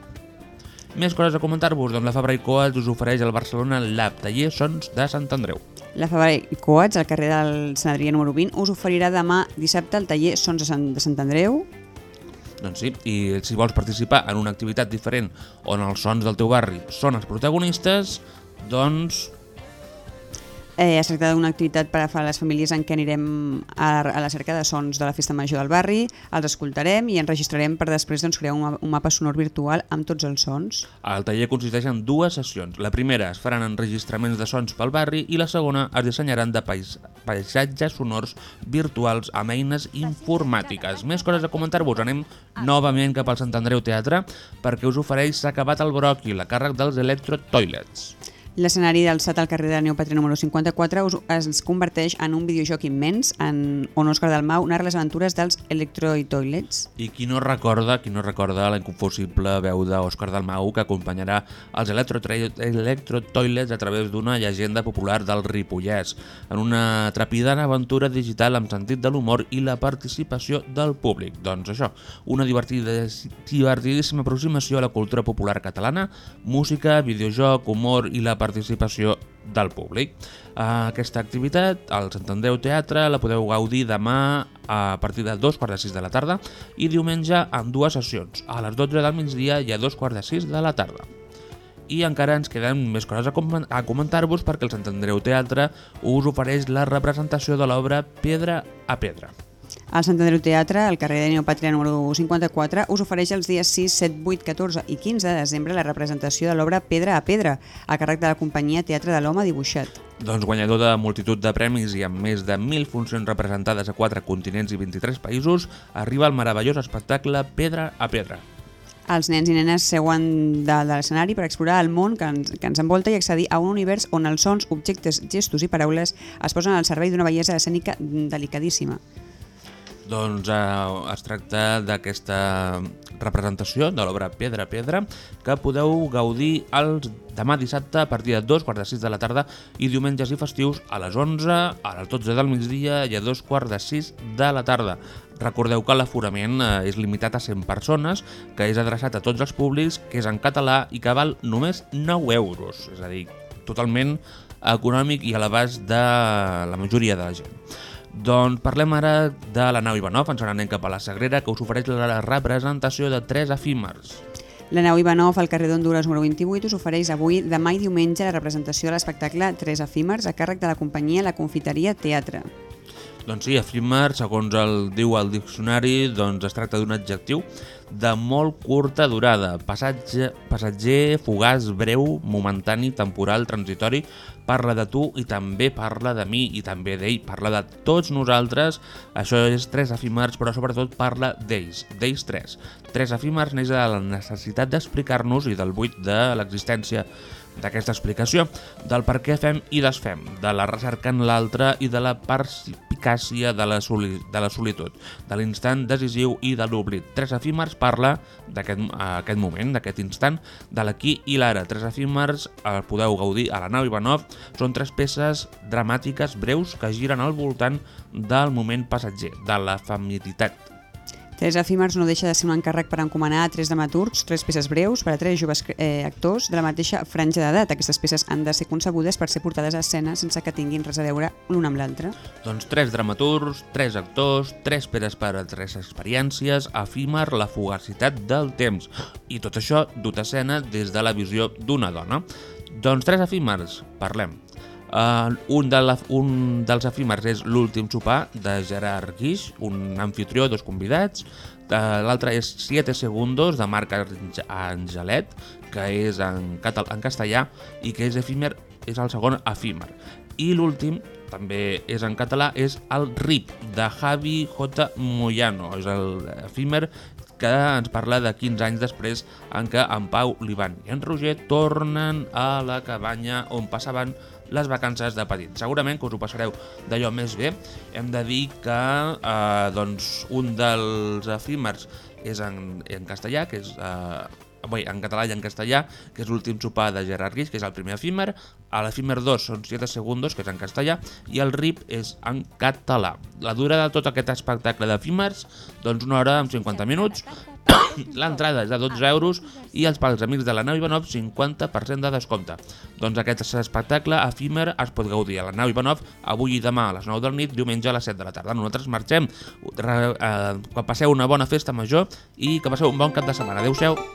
Més coses a comentar-vos, doncs la Fabra i Coats us ofereix el Barcelona Lab, taller Sons de Sant Andreu. La Fabra i Coats, al carrer del Sant Adrià número 20, us oferirà demà dissabte el taller Sons de Sant, de Sant Andreu, Doncs sí, i si vols participar en una activitat diferent on els sons del teu barri són els protagonistes, doncs Eh, es tracta d'una activitat per a les famílies en què anirem a, a la cerca de sons de la festa major del barri, els escoltarem i enregistrarem per després doncs, crear un, un mapa sonor virtual amb tots els sons. el taller consisteix en dues sessions. La primera es faran enregistraments de sons pel barri i la segona es dissenyaran de pais paisatges sonors virtuals amb eines informàtiques. Més coses a comentar-vos. Anem novament cap al Sant Andreu Teatre perquè us ofereix S'ha acabat el bròquil, a càrrec dels Electro Toilets. L'escenari del SAT al carrer de Neopatria número 54 us, es converteix en un videojoc immens en on Òscar Dalmau narra les aventures dels Electroid Toilets. I qui no recorda, qui no recorda la inconfusible veu d'Òscar Dalmau que acompanyarà els Electro Toilets a través d'una llegenda popular del Ripollès, en una trepidant aventura digital amb sentit de l'humor i la participació del públic. Doncs això, una divertida, divertidíssima aproximació a la cultura popular catalana, música, videojoc, humor i la participació del públic. Aquesta activitat, al Sant Andreu Teatre, la podeu gaudir demà a partir de dos quarts de sis de la tarda i diumenge en dues sessions, a les 12 del migdia i a dos quarts de sis de la tarda. I encara ens queden més coses a comentar-vos perquè el Sant Andreu Teatre us ofereix la representació de l'obra Pedra a Pedra. El Sant Andreu Teatre, al carrer de Neopàtria número 54, us ofereix els dies 6, 7, 8, 14 i 15 de desembre la representació de l'obra Pedra a Pedra, a càrrec de la companyia Teatre de l'Home Dibuixat. Doncs guanyador de multitud de premis i amb més de 1.000 funcions representades a 4 continents i 23 països, arriba el meravellós espectacle Pedra a Pedra. Els nens i nenes seuen de, de l'escenari per explorar el món que ens, que ens envolta i accedir a un univers on els sons, objectes, gestos i paraules es posen al servei d'una bellesa escènica delicadíssima. Doncs eh, es tracta d'aquesta representació de l'obra Pedra Pedra que podeu gaudir els demà dissabte a partir de dos quarts de sis de la tarda i diumenges i festius a les 11, a les 12 del migdia i a dos quarts de sis de la tarda. Recordeu que l'aforament eh, és limitat a 100 persones, que és adreçat a tots els públics, que és en català i que val només 9 euros. És a dir, totalment econòmic i a l'abast de la majoria de la gent. Doncs parlem ara de la nau Ivanov, ens n'anem cap a la Sagrera, que us ofereix la representació de tres efímers. La nau Ivanov al carrer d'Honduras número 28 us ofereix avui, demà i diumenge, la representació de l'espectacle Tres efímers a càrrec de la companyia La Confiteria Teatre. Doncs sí, efímer, segons el diu el diccionari, doncs es tracta d'un adjectiu de molt curta durada, passatge, passatger, fugaç, breu, momentani, temporal, transitori, parla de tu i també parla de mi i també d'ell, parla de tots nosaltres, això és tres efímers, però sobretot parla d'ells, d'ells tres. Tres efímers neix de la necessitat d'explicar-nos i del buit de l'existència d'aquesta explicació, del per què fem i desfem, de la recerca en l'altre i de la perspicàcia de la, soli de la solitud, de l'instant decisiu i de l'oblit. Tres efímers parla d'aquest aquest moment, d'aquest instant, de l'aquí i l'ara. Tres efímers el podeu gaudir a la nau Ivanov, són tres peces dramàtiques breus que giren al voltant del moment passatger, de la familiaritat, Tres efímers no deixa de ser un encàrrec per encomanar a tres dramaturgs, tres peces breus per a tres joves eh, actors de la mateixa franja d'edat. Aquestes peces han de ser concebudes per ser portades a escena sense que tinguin res a veure l'un amb l'altre. Doncs tres dramaturgs, tres actors, tres peces per a tres experiències, efímer, la fugacitat del temps. I tot això dut a escena des de la visió d'una dona. Doncs tres efímers, parlem. Uh, un, de la, un dels efímers és l'últim sopar de Gerard Guix, un anfitrió, dos convidats. Uh, L'altre és 7 segundos de Marc Angelet, que és en, català, en castellà i que és efímer, és el segon efímer. I l'últim, també és en català, és el RIP, de Javi J. Moyano. És el efímer que ens parla de 15 anys després en què en Pau, l'Ivan i en Roger tornen a la cabanya on passaven les vacances de petit. Segurament que us ho passareu d'allò més bé. Hem de dir que eh, doncs, un dels efímers és en, en castellà, que és eh, bé, en català i en castellà, que és l'últim sopar de Gerard Guix, que és el primer efímer. A l'efímer 2 són 7 segundos, que és en castellà, i el RIP és en català. La durada de tot aquest espectacle d'efímers, doncs una hora amb 50 minuts, L'entrada és de 12 euros i els pels amics de la nau Ivanov 50% de descompte. Doncs aquest espectacle efímer es pot gaudir a la nau Ivanov avui i demà a les 9 del nit, diumenge a les 7 de la tarda. Nosaltres marxem, eh, que passeu una bona festa major i que passeu un bon cap de setmana. Adéu-siau.